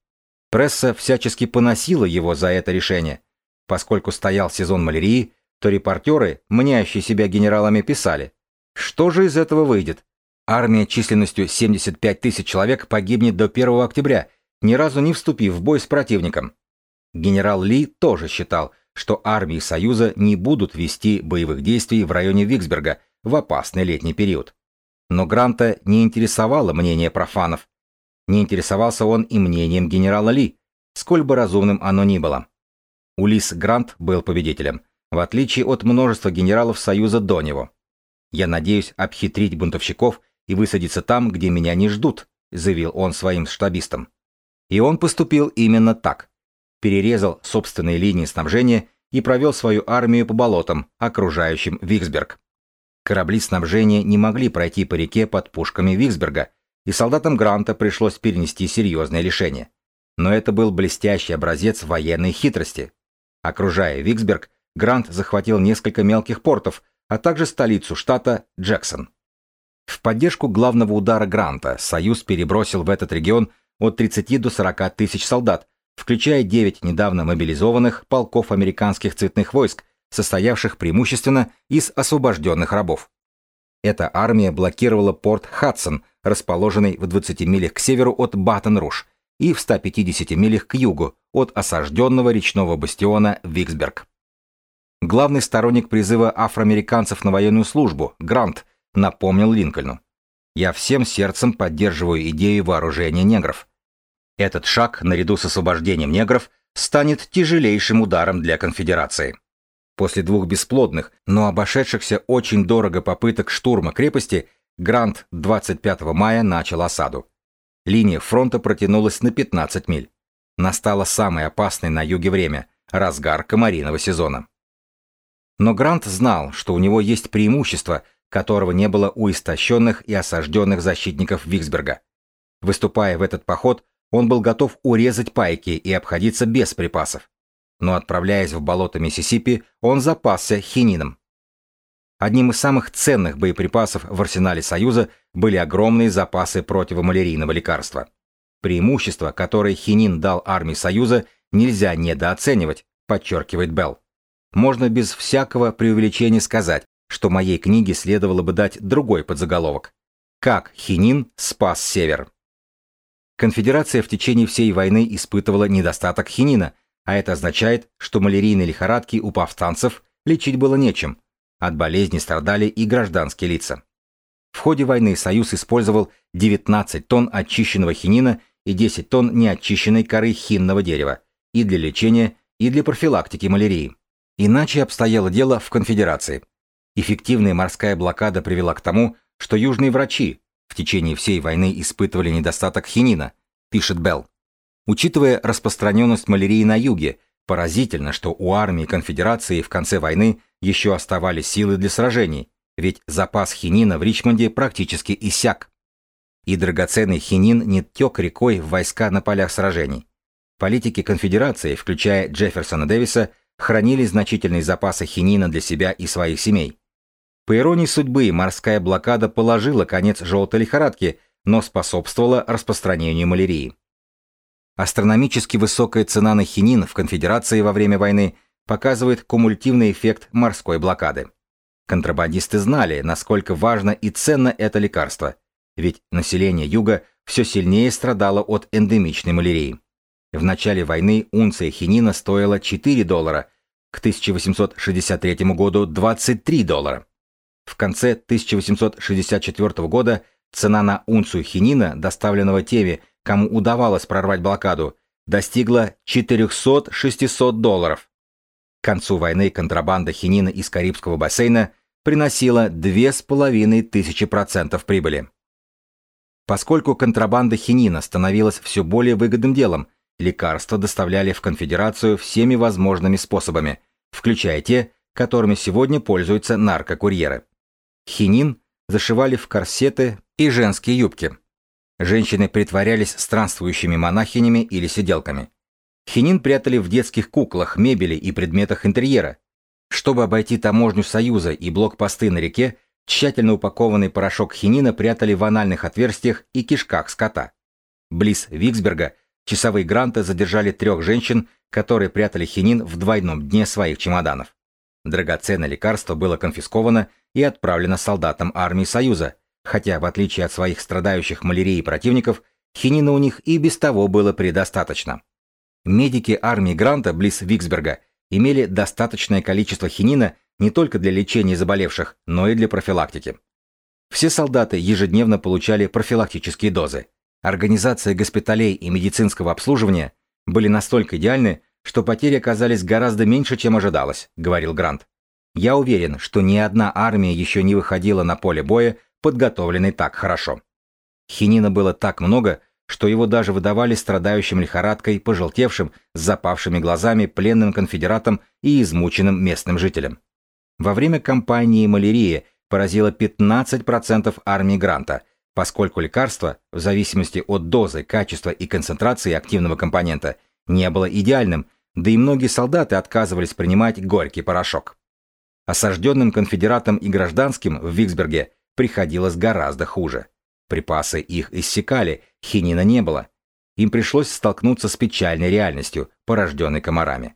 Пресса всячески поносила его за это решение. Поскольку стоял сезон малярии, то репортеры, мнящие себя генералами, писали, что же из этого выйдет? Армия численностью 75 тысяч человек погибнет до 1 октября, ни разу не вступив в бой с противником. Генерал Ли тоже считал, что армии Союза не будут вести боевых действий в районе Виксберга в опасный летний период. Но Гранта не интересовало мнение профанов. Не интересовался он и мнением генерала Ли, сколь бы разумным оно ни было. Улис Грант был победителем в отличие от множества генералов Союза до него. «Я надеюсь обхитрить бунтовщиков и высадиться там, где меня не ждут», заявил он своим штабистам. И он поступил именно так. Перерезал собственные линии снабжения и провел свою армию по болотам, окружающим Виксберг. Корабли снабжения не могли пройти по реке под пушками Виксберга, и солдатам Гранта пришлось перенести серьезное лишение. Но это был блестящий образец военной хитрости. Окружая Виксберг, Грант захватил несколько мелких портов, а также столицу штата Джексон. В поддержку главного удара Гранта Союз перебросил в этот регион от 30 до 40 тысяч солдат, включая 9 недавно мобилизованных полков американских цветных войск, состоявших преимущественно из освобожденных рабов. Эта армия блокировала порт Хадсон, расположенный в 20 милях к северу от Баттон-Руш и в 150 милях к югу от осажденного речного бастиона Виксберг. Главный сторонник призыва афроамериканцев на военную службу, Грант, напомнил Линкольну. «Я всем сердцем поддерживаю идею вооружения негров. Этот шаг, наряду с освобождением негров, станет тяжелейшим ударом для конфедерации». После двух бесплодных, но обошедшихся очень дорого попыток штурма крепости, Грант 25 мая начал осаду. Линия фронта протянулась на 15 миль. Настало самое опасное на юге время – разгар комариного сезона. Но Грант знал, что у него есть преимущество, которого не было у истощенных и осажденных защитников Виксберга. Выступая в этот поход, он был готов урезать пайки и обходиться без припасов. но отправляясь в болото Миссисипи, он запасся хинином. Одним из самых ценных боеприпасов в арсенале Союза были огромные запасы противомалярийного лекарства. Преимущество, которое хинин дал армии Союза, нельзя недооценивать, подчеркивает Белл. Можно без всякого преувеличения сказать, что моей книге следовало бы дать другой подзаголовок. Как хинин спас Север. Конфедерация в течение всей войны испытывала недостаток хинина, а это означает, что малярийные лихорадки у повстанцев лечить было нечем. От болезни страдали и гражданские лица. В ходе войны Союз использовал 19 тонн очищенного хинина и 10 тонн неочищенной коры хинного дерева и для лечения, и для профилактики малярии. Иначе обстояло дело в конфедерации. Эффективная морская блокада привела к тому, что южные врачи в течение всей войны испытывали недостаток хинина, пишет Белл. Учитывая распространенность малярии на юге, поразительно, что у армии конфедерации в конце войны еще оставались силы для сражений, ведь запас хинина в Ричмонде практически иссяк. И драгоценный хинин не тек рекой в войска на полях сражений. Политики конфедерации, включая Джефферсона Дэвиса, хранили значительные запасы хинина для себя и своих семей. По иронии судьбы, морская блокада положила конец желтой лихорадке, но способствовала распространению малярии. Астрономически высокая цена на хинин в конфедерации во время войны показывает кумулятивный эффект морской блокады. Контрабандисты знали, насколько важно и ценно это лекарство, ведь население юга все сильнее страдало от эндемичной малярии. В начале войны унция хинина стоила 4 доллара, к 1863 году 23 доллара. В конце 1864 года цена на унцию хинина, доставленного теми, кому удавалось прорвать блокаду, достигла 400-600 долларов. Концу войны контрабанда хинина из Карибского бассейна приносила 2500% прибыли. Поскольку контрабанда хинина становилась все более выгодным делом, Лекарства доставляли в конфедерацию всеми возможными способами, включая те, которыми сегодня пользуются наркокурьеры. Хинин зашивали в корсеты и женские юбки. Женщины притворялись странствующими монахинями или сиделками. Хинин прятали в детских куклах, мебели и предметах интерьера. Чтобы обойти таможню Союза и блокпосты на реке, тщательно упакованный порошок хинина прятали в анальных отверстиях и кишках скота. Близ Виксберга Часовые Гранта задержали трех женщин, которые прятали хинин в двойном дне своих чемоданов. Драгоценное лекарство было конфисковано и отправлено солдатам армии Союза, хотя, в отличие от своих страдающих малярией противников, хинина у них и без того было предостаточно. Медики армии Гранта близ Виксберга имели достаточное количество хинина не только для лечения заболевших, но и для профилактики. Все солдаты ежедневно получали профилактические дозы. Организация госпиталей и медицинского обслуживания были настолько идеальны, что потери оказались гораздо меньше, чем ожидалось, говорил Грант. Я уверен, что ни одна армия еще не выходила на поле боя, подготовленной так хорошо. Хинина было так много, что его даже выдавали страдающим лихорадкой, пожелтевшим, с запавшими глазами пленным конфедератам и измученным местным жителям. Во время кампании малярия поразила 15% армии Гранта, поскольку лекарство, в зависимости от дозы, качества и концентрации активного компонента, не было идеальным, да и многие солдаты отказывались принимать горький порошок. Осажденным конфедератам и гражданским в Виксберге приходилось гораздо хуже. Припасы их иссякали, хинина не было. Им пришлось столкнуться с печальной реальностью, порожденной комарами.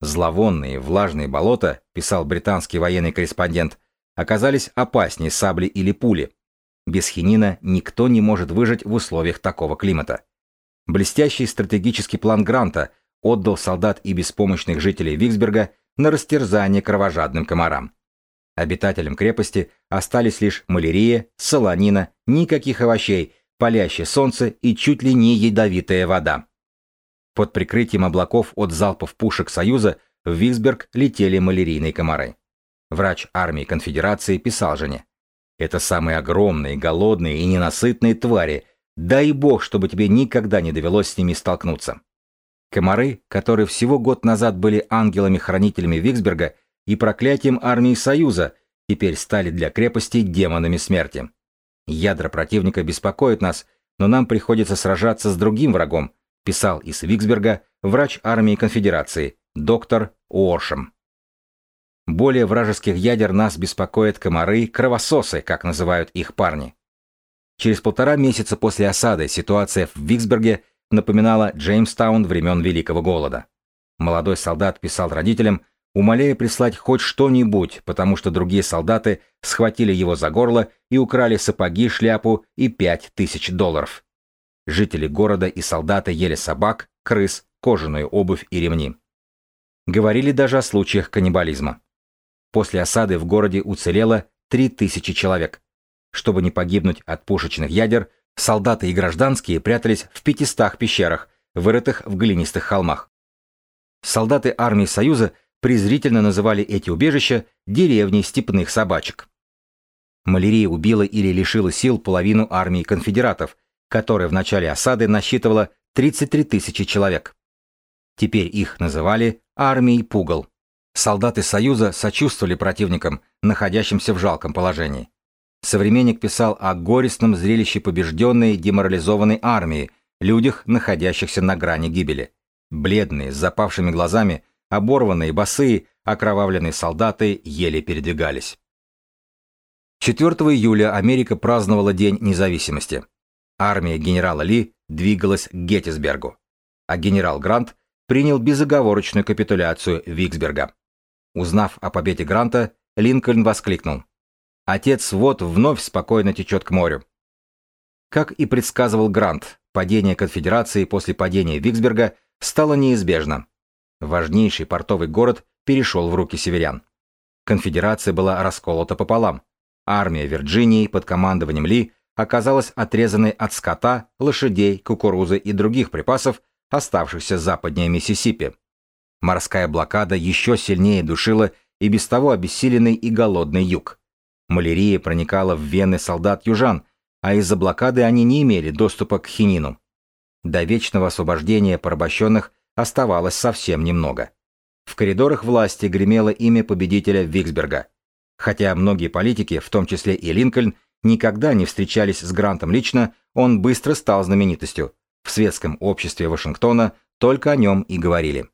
Зловонные влажные болота, писал британский военный корреспондент, оказались опаснее сабли или пули, без хинина никто не может выжить в условиях такого климата. Блестящий стратегический план Гранта отдал солдат и беспомощных жителей Виксберга на растерзание кровожадным комарам. Обитателям крепости остались лишь малярия, солонина, никаких овощей, палящее солнце и чуть ли не ядовитая вода. Под прикрытием облаков от залпов пушек Союза в Висберг летели малярийные комары. Врач армии конфедерации писал жене. Это самые огромные, голодные и ненасытные твари. Дай бог, чтобы тебе никогда не довелось с ними столкнуться. Комары, которые всего год назад были ангелами-хранителями Виксберга и проклятием армии Союза, теперь стали для крепости демонами смерти. Ядра противника беспокоят нас, но нам приходится сражаться с другим врагом, писал из Виксберга врач армии конфедерации, доктор Уоршем. Более вражеских ядер нас беспокоят комары, кровососы, как называют их парни. Через полтора месяца после осады ситуация в Виксберге напоминала Джеймстаун времен Великого Голода. Молодой солдат писал родителям, умоляя прислать хоть что-нибудь, потому что другие солдаты схватили его за горло и украли сапоги, шляпу и пять тысяч долларов. Жители города и солдаты ели собак, крыс, кожаную обувь и ремни. Говорили даже о случаях каннибализма. После осады в городе уцелело 3000 человек. Чтобы не погибнуть от пушечных ядер, солдаты и гражданские прятались в 500 пещерах, вырытых в глинистых холмах. Солдаты армии Союза презрительно называли эти убежища деревней степных собачек. Малярия убила или лишила сил половину армии конфедератов, которая в начале осады насчитывала 33 тысячи человек. Теперь их называли армией пугал. Солдаты Союза сочувствовали противникам, находящимся в жалком положении. Современник писал о горестном зрелище побежденной деморализованной армии, людях, находящихся на грани гибели. Бледные, с запавшими глазами, оборванные, босые, окровавленные солдаты еле передвигались. 4 июля Америка праздновала День независимости. Армия генерала Ли двигалась к Геттисбергу, а генерал Грант принял безоговорочную капитуляцию Виксберга. Узнав о победе Гранта, Линкольн воскликнул. Отец вот вновь спокойно течет к морю. Как и предсказывал Грант, падение конфедерации после падения Виксберга стало неизбежно. Важнейший портовый город перешел в руки северян. Конфедерация была расколота пополам. Армия Вирджинии под командованием Ли оказалась отрезанной от скота, лошадей, кукурузы и других припасов, оставшихся западнее Миссисипи. Морская блокада еще сильнее душила и без того обессиленный и голодный юг. Малярия проникала в вены солдат-южан, а из-за блокады они не имели доступа к хинину. До вечного освобождения порабощенных оставалось совсем немного. В коридорах власти гремело имя победителя Виксберга. Хотя многие политики, в том числе и Линкольн, никогда не встречались с Грантом лично, он быстро стал знаменитостью. В светском обществе Вашингтона только о нем и говорили.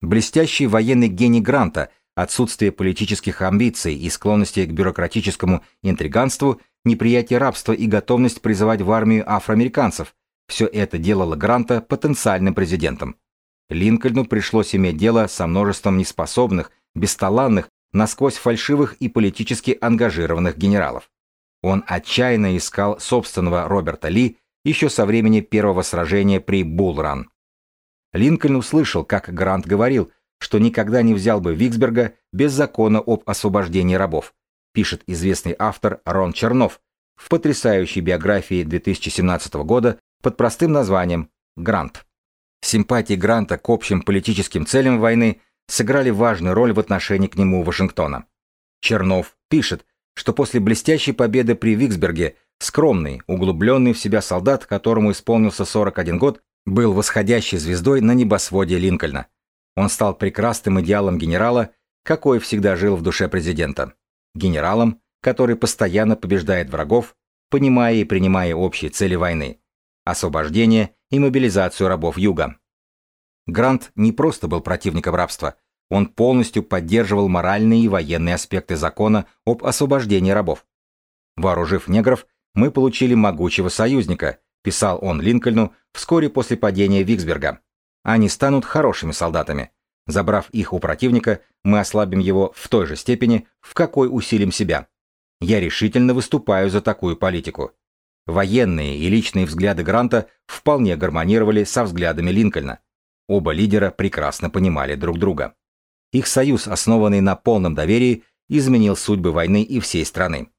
Блестящий военный гений Гранта, отсутствие политических амбиций и склонности к бюрократическому интриганству, неприятие рабства и готовность призывать в армию афроамериканцев – все это делало Гранта потенциальным президентом. Линкольну пришлось иметь дело со множеством неспособных, бесталанных, насквозь фальшивых и политически ангажированных генералов. Он отчаянно искал собственного Роберта Ли еще со времени первого сражения при Булран. Линкольн услышал, как Грант говорил, что никогда не взял бы Виксберга без закона об освобождении рабов, пишет известный автор Рон Чернов в потрясающей биографии 2017 года под простым названием «Грант». Симпатии Гранта к общим политическим целям войны сыграли важную роль в отношении к нему Вашингтона. Чернов пишет, что после блестящей победы при Виксберге скромный, углубленный в себя солдат, которому исполнился 41 год, был восходящей звездой на небосводе Линкольна. Он стал прекрасным идеалом генерала, какой всегда жил в душе президента. Генералом, который постоянно побеждает врагов, понимая и принимая общие цели войны – освобождение и мобилизацию рабов Юга. Грант не просто был противником рабства, он полностью поддерживал моральные и военные аспекты закона об освобождении рабов. Вооружив негров, мы получили могучего союзника, писал он Линкольну вскоре после падения Виксберга. Они станут хорошими солдатами. Забрав их у противника, мы ослабим его в той же степени, в какой усилим себя. Я решительно выступаю за такую политику. Военные и личные взгляды Гранта вполне гармонировали со взглядами Линкольна. Оба лидера прекрасно понимали друг друга. Их союз, основанный на полном доверии, изменил судьбы войны и всей страны.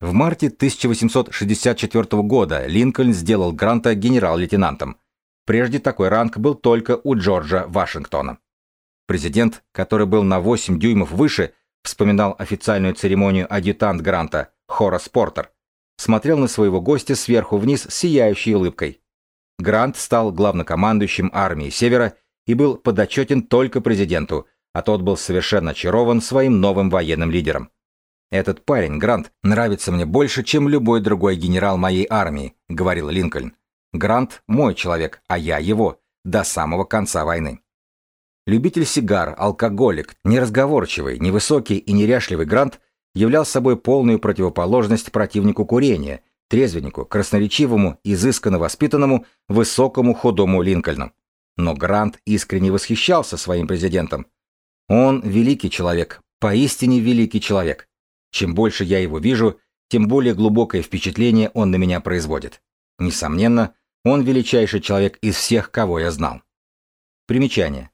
В марте 1864 года Линкольн сделал Гранта генерал-лейтенантом. Прежде такой ранг был только у Джорджа Вашингтона. Президент, который был на 8 дюймов выше, вспоминал официальную церемонию адъютант Гранта, Хорас Портер, смотрел на своего гостя сверху вниз с сияющей улыбкой. Грант стал главнокомандующим армии Севера и был подотчетен только президенту, а тот был совершенно очарован своим новым военным лидером. «Этот парень, Грант, нравится мне больше, чем любой другой генерал моей армии», — говорил Линкольн. «Грант — мой человек, а я его, до самого конца войны». Любитель сигар, алкоголик, неразговорчивый, невысокий и неряшливый Грант являл собой полную противоположность противнику курения, трезвеннику, красноречивому, изысканно воспитанному, высокому худому Линкольну. Но Грант искренне восхищался своим президентом. Он великий человек, поистине великий человек. Чем больше я его вижу, тем более глубокое впечатление он на меня производит. Несомненно, он величайший человек из всех, кого я знал. Примечание.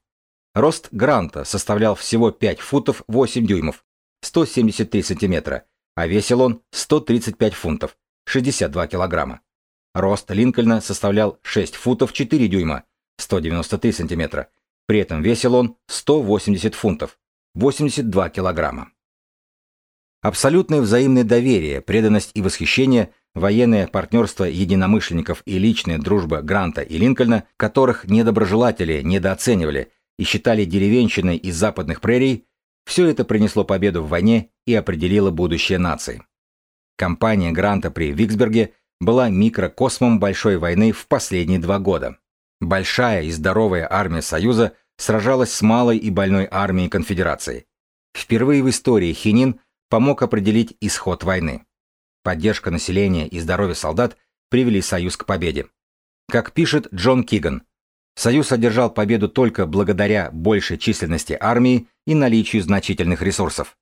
Рост Гранта составлял всего 5 футов 8 дюймов, 173 сантиметра, а весил он 135 фунтов, 62 килограмма. Рост Линкольна составлял 6 футов 4 дюйма, 193 сантиметра, при этом весил он 180 фунтов, 82 килограмма. Абсолютное взаимное доверие, преданность и восхищение – Военное партнерство единомышленников и личная дружба Гранта и Линкольна, которых недоброжелатели недооценивали и считали деревенщиной из западных прерий, все это принесло победу в войне и определило будущее нации. Кампания Гранта при Виксберге была микрокосмом большой войны в последние два года. Большая и здоровая армия Союза сражалась с малой и больной армией Конфедерации. Впервые в истории Хинин помог определить исход войны. Поддержка населения и здоровье солдат привели Союз к победе. Как пишет Джон Киган, Союз одержал победу только благодаря большей численности армии и наличию значительных ресурсов.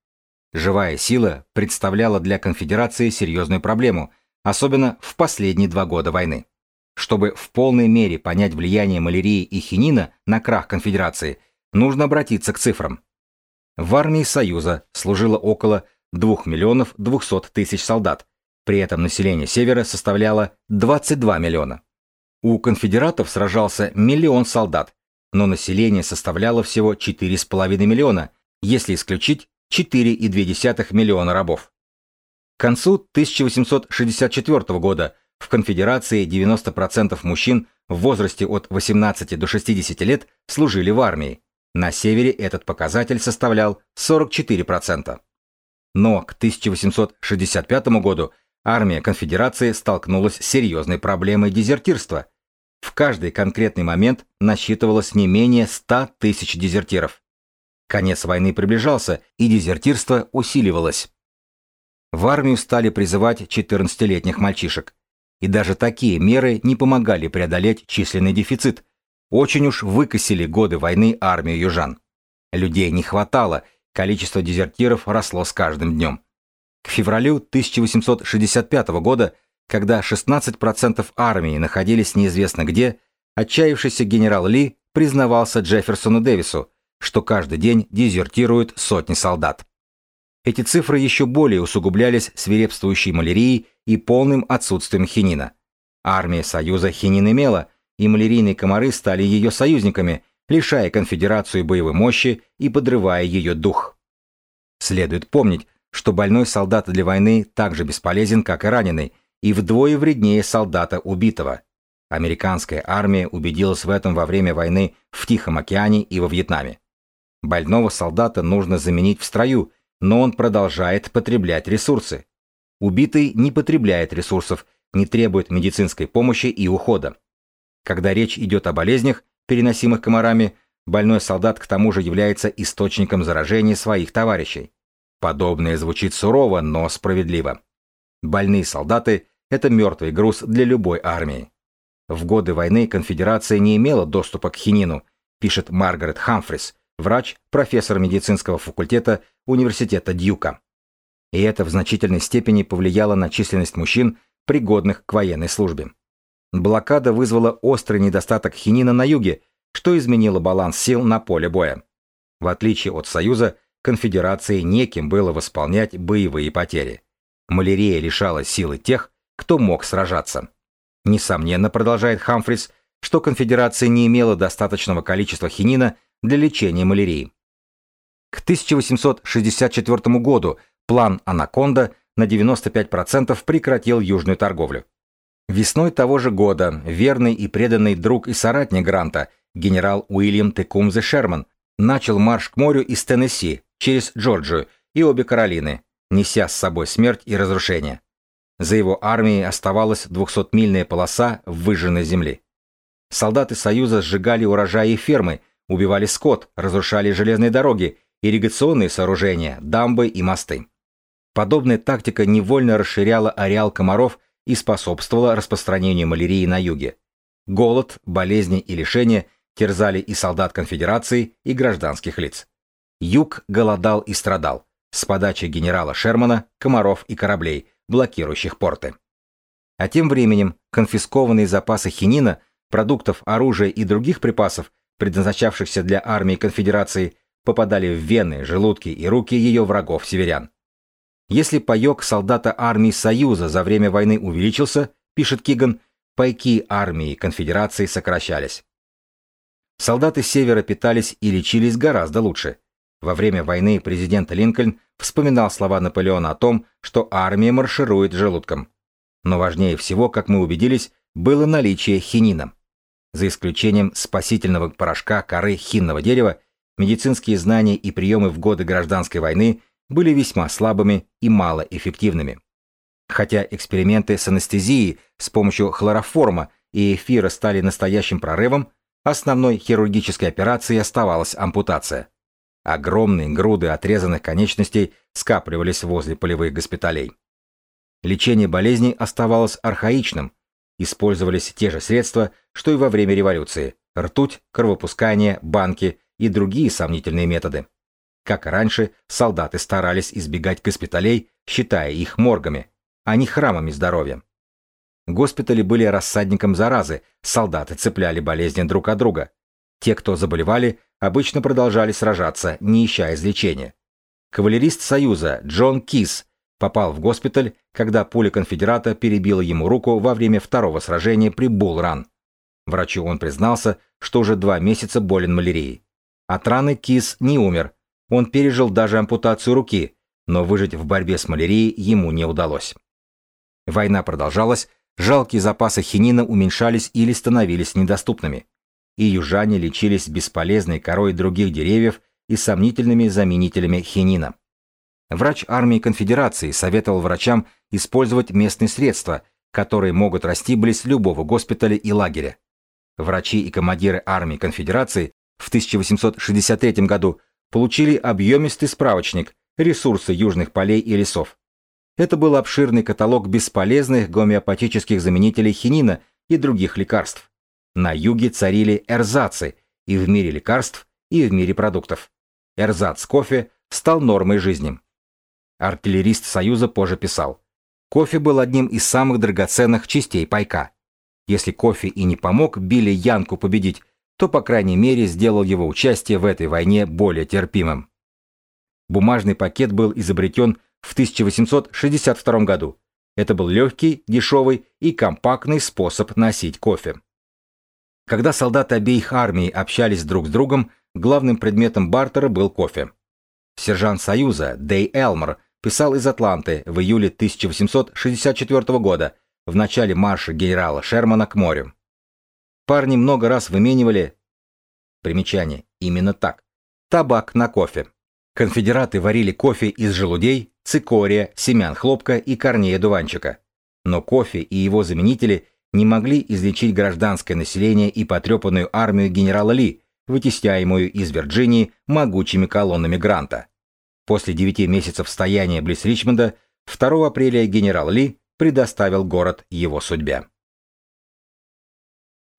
Живая сила представляла для конфедерации серьезную проблему, особенно в последние два года войны. Чтобы в полной мере понять влияние малярии и хинина на крах конфедерации, нужно обратиться к цифрам. В армии Союза служило около 2 миллионов 200 тысяч солдат, при этом население Севера составляло 22 миллиона. У конфедератов сражался миллион солдат, но население составляло всего 4,5 миллиона, если исключить 4,2 миллиона рабов. К концу 1864 года в конфедерации 90% мужчин в возрасте от 18 до 60 лет служили в армии. На севере этот показатель составлял 44%. Но к 1865 году армия конфедерации столкнулась с серьезной проблемой дезертирства. В каждый конкретный момент насчитывалось не менее 100 тысяч дезертиров. Конец войны приближался, и дезертирство усиливалось. В армию стали призывать 14-летних мальчишек. И даже такие меры не помогали преодолеть численный дефицит. Очень уж выкосили годы войны армию южан. Людей не хватало, количество дезертиров росло с каждым днем. К февралю 1865 года, когда 16% армии находились неизвестно где, отчаявшийся генерал Ли признавался Джефферсону Дэвису, что каждый день дезертируют сотни солдат. Эти цифры еще более усугублялись свирепствующей малярией и полным отсутствием хинина. Армия Союза хинин имела, и малярийные комары стали ее союзниками, лишая конфедерацию боевой мощи и подрывая ее дух. Следует помнить, что больной солдат для войны так же бесполезен, как и раненый, и вдвое вреднее солдата убитого. Американская армия убедилась в этом во время войны в Тихом океане и во Вьетнаме. Больного солдата нужно заменить в строю, но он продолжает потреблять ресурсы. Убитый не потребляет ресурсов, не требует медицинской помощи и ухода. Когда речь идет о болезнях, переносимых комарами, больной солдат к тому же является источником заражения своих товарищей. Подобное звучит сурово, но справедливо. Больные солдаты – это мертвый груз для любой армии. В годы войны конфедерация не имела доступа к хинину, пишет Маргарет Хамфрис, врач, профессор медицинского факультета Университета Дьюка. И это в значительной степени повлияло на численность мужчин, пригодных к военной службе. Блокада вызвала острый недостаток хинина на юге, что изменило баланс сил на поле боя. В отличие от Союза, конфедерации неким было восполнять боевые потери. Малярия лишала силы тех, кто мог сражаться. Несомненно, продолжает Хамфрис, что конфедерация не имела достаточного количества хинина для лечения малярии. К 1864 году план «Анаконда» на 95% прекратил южную торговлю. Весной того же года верный и преданный друг и соратник Гранта, генерал Уильям Текумзе Шерман, начал марш к морю из Теннесси, через Джорджию и обе Каролины, неся с собой смерть и разрушение. За его армией оставалась 200-мильная полоса выжженной земли. Солдаты Союза сжигали урожаи и фермы, убивали скот, разрушали железные дороги, ирригационные сооружения, дамбы и мосты. Подобная тактика невольно расширяла ареал комаров и способствовала распространению малярии на юге. Голод, болезни и лишения терзали и солдат конфедерации, и гражданских лиц. Юг голодал и страдал с подачи генерала Шермана, комаров и кораблей, блокирующих порты. А тем временем конфискованные запасы хинина, продуктов, оружия и других припасов, предназначавшихся для армии конфедерации, попадали в вены, желудки и руки ее врагов-северян. Если паек солдата армии Союза за время войны увеличился, пишет Киган, пайки армии конфедерации сокращались. Солдаты Севера питались и лечились гораздо лучше. Во время войны президент Линкольн вспоминал слова Наполеона о том, что армия марширует желудком. Но важнее всего, как мы убедились, было наличие хинина. За исключением спасительного порошка коры хинного дерева, медицинские знания и приемы в годы гражданской войны были весьма слабыми и малоэффективными. Хотя эксперименты с анестезией с помощью хлороформа и эфира стали настоящим прорывом, Основной хирургической операцией оставалась ампутация. Огромные груды отрезанных конечностей скапливались возле полевых госпиталей. Лечение болезней оставалось архаичным. Использовались те же средства, что и во время революции – ртуть, кровопускание, банки и другие сомнительные методы. Как и раньше, солдаты старались избегать госпиталей, считая их моргами, а не храмами здоровья. Госпитали были рассадником заразы, солдаты цепляли болезни друг от друга. Те, кто заболевали, обычно продолжали сражаться, не ища излечения. Кавалерист Союза Джон Кис попал в госпиталь, когда пуля конфедерата перебила ему руку во время второго сражения при Булл-Ран. Врачу он признался, что уже два месяца болен малярией. От раны Кис не умер. Он пережил даже ампутацию руки, но выжить в борьбе с малярией ему не удалось. Война продолжалась, жалкие запасы хинина уменьшались или становились недоступными, и южане лечились бесполезной корой других деревьев и сомнительными заменителями хинина. Врач армии конфедерации советовал врачам использовать местные средства, которые могут расти близ любого госпиталя и лагеря. Врачи и командиры армии конфедерации в 1863 году получили объемистый справочник «Ресурсы южных полей и лесов», это был обширный каталог бесполезных гомеопатических заменителей хинина и других лекарств. На юге царили эрзацы и в мире лекарств, и в мире продуктов. Эрзац кофе стал нормой жизни. Артиллерист Союза позже писал, кофе был одним из самых драгоценных частей пайка. Если кофе и не помог Билли Янку победить, то, по крайней мере, сделал его участие в этой войне более терпимым. Бумажный пакет был изобретен в 1862 году. Это был легкий, дешевый и компактный способ носить кофе. Когда солдаты обеих армий общались друг с другом, главным предметом бартера был кофе. Сержант Союза Дэй Элмер писал из Атланты в июле 1864 года, в начале марша генерала Шермана к морю. Парни много раз выменивали... Примечание. Именно так. Табак на кофе. Конфедераты варили кофе из желудей, цикория, семян хлопка и корней одуванчика. Но кофе и его заменители не могли излечить гражданское население и потрепанную армию генерала Ли, вытесняемую из Вирджинии могучими колоннами Гранта. После девяти месяцев стояния близ Ричмонда 2 апреля генерал Ли предоставил город его судьбе.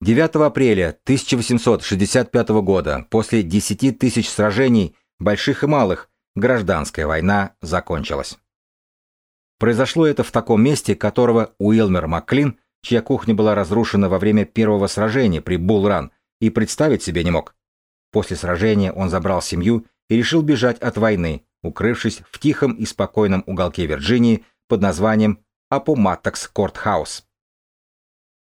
9 апреля 1865 года, после 10 тысяч сражений, больших и малых, гражданская война закончилась. Произошло это в таком месте, которого Уилмер Макклин, чья кухня была разрушена во время первого сражения при Булл-Ран, и представить себе не мог. После сражения он забрал семью и решил бежать от войны, укрывшись в тихом и спокойном уголке Вирджинии под названием Апоматтакс Кортхаус.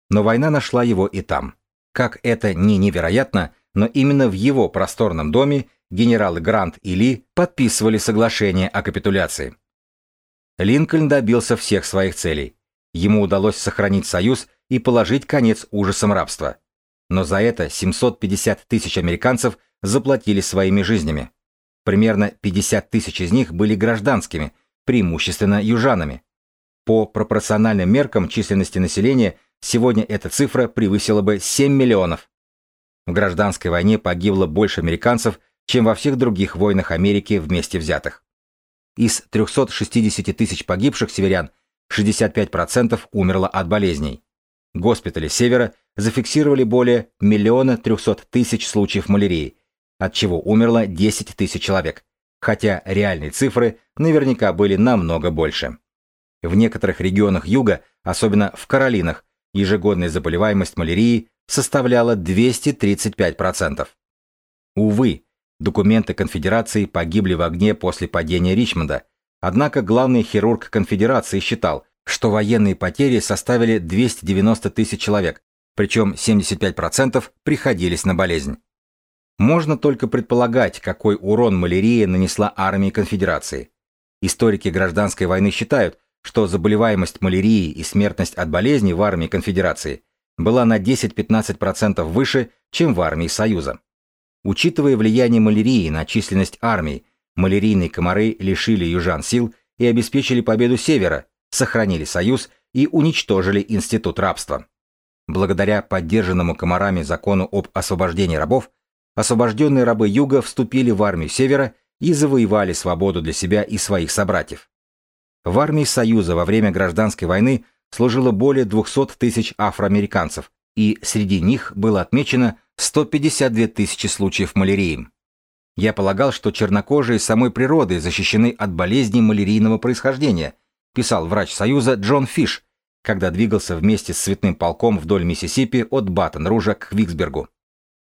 Но война нашла его и там. Как это не невероятно, но именно в его просторном доме генералы Грант и Ли подписывали соглашение о капитуляции. Линкольн добился всех своих целей. Ему удалось сохранить союз и положить конец ужасам рабства. Но за это 750 тысяч американцев заплатили своими жизнями. Примерно 50 тысяч из них были гражданскими, преимущественно южанами. По пропорциональным меркам численности населения сегодня эта цифра превысила бы 7 миллионов. В гражданской войне погибло больше американцев, чем во всех других войнах Америки вместе взятых. Из 360 тысяч погибших северян 65% умерло от болезней. Госпитали Севера зафиксировали более миллиона трехсот тысяч случаев малярии, от чего умерло 10 тысяч человек, хотя реальные цифры наверняка были намного больше. В некоторых регионах юга, особенно в Каролинах, ежегодная заболеваемость малярией составляла 235%. Увы, документы конфедерации погибли в огне после падения Ричмонда, однако главный хирург конфедерации считал, что военные потери составили 290 тысяч человек, причем 75% приходились на болезнь. Можно только предполагать, какой урон малярия нанесла армии конфедерации. Историки гражданской войны считают, что заболеваемость малярией и смертность от болезней в армии конфедерации была на 10-15% выше, чем в армии Союза. Учитывая влияние малярии на численность армии, малярийные комары лишили южан сил и обеспечили победу Севера, сохранили Союз и уничтожили институт рабства. Благодаря поддержанному комарами закону об освобождении рабов, освобожденные рабы Юга вступили в армию Севера и завоевали свободу для себя и своих собратьев. В армии Союза во время гражданской войны служило более 200 тысяч афроамериканцев, и среди них было отмечено 152 тысячи случаев малярии. Я полагал, что чернокожие самой природой защищены от болезней малярийного происхождения, писал врач Союза Джон Фиш, когда двигался вместе с цветным полком вдоль Миссисипи от Баттон-Ружа к Виксбергу.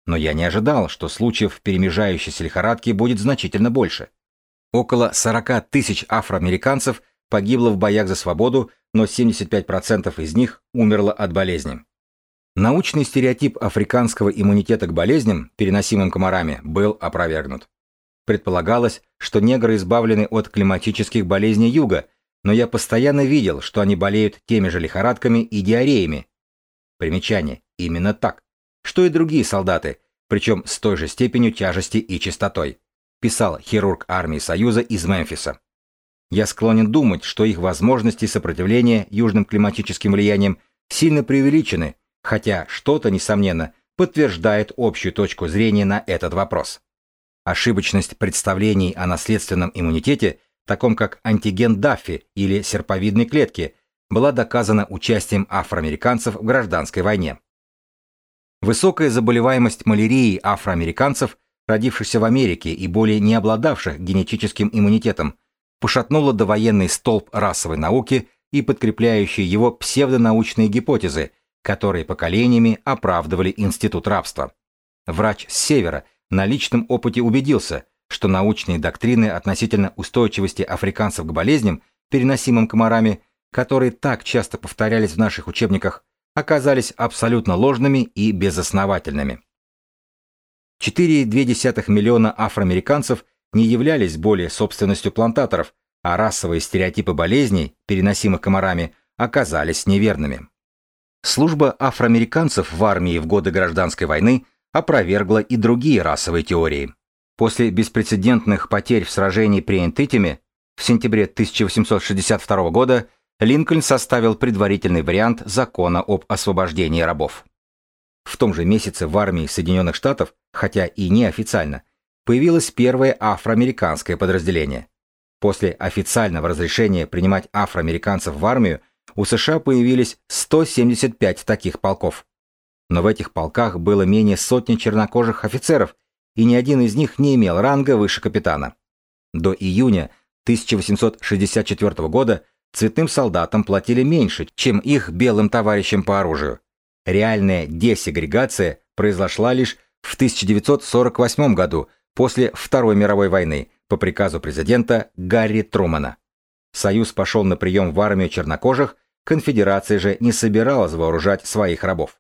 Но я не ожидал, что случаев перемежающейся лихорадки будет значительно больше. Около 40 тысяч афроамериканцев погибло в боях за свободу, но 75% из них умерло от болезни. Научный стереотип африканского иммунитета к болезням, переносимым комарами, был опровергнут. Предполагалось, что негры избавлены от климатических болезней юга, но я постоянно видел, что они болеют теми же лихорадками и диареями. Примечание. Именно так. Что и другие солдаты, причем с той же степенью тяжести и частотой, писал хирург армии Союза из Мемфиса. Я склонен думать, что их возможности сопротивления южным климатическим влияниям сильно преувеличены, хотя что-то, несомненно, подтверждает общую точку зрения на этот вопрос. Ошибочность представлений о наследственном иммунитете таком как антиген Даффи или серповидной клетки, была доказана участием афроамериканцев в гражданской войне. Высокая заболеваемость малярией афроамериканцев, родившихся в Америке и более не обладавших генетическим иммунитетом, пошатнула довоенный столб расовой науки и подкрепляющие его псевдонаучные гипотезы, которые поколениями оправдывали институт рабства. Врач с севера на личном опыте убедился – что научные доктрины относительно устойчивости африканцев к болезням, переносимым комарами, которые так часто повторялись в наших учебниках, оказались абсолютно ложными и безосновательными. 4,2 миллиона афроамериканцев не являлись более собственностью плантаторов, а расовые стереотипы болезней, переносимых комарами, оказались неверными. Служба афроамериканцев в армии в годы гражданской войны опровергла и другие расовые теории. После беспрецедентных потерь в сражении при Энтитиме в сентябре 1862 года Линкольн составил предварительный вариант закона об освобождении рабов. В том же месяце в армии Соединенных Штатов, хотя и неофициально, появилось первое афроамериканское подразделение. После официального разрешения принимать афроамериканцев в армию у США появились 175 таких полков. Но в этих полках было менее сотни чернокожих офицеров – и ни один из них не имел ранга выше капитана. До июня 1864 года цветным солдатам платили меньше, чем их белым товарищам по оружию. Реальная десегрегация произошла лишь в 1948 году, после Второй мировой войны, по приказу президента Гарри Трумана. Союз пошел на прием в армию чернокожих, конфедерация же не собиралась вооружать своих рабов.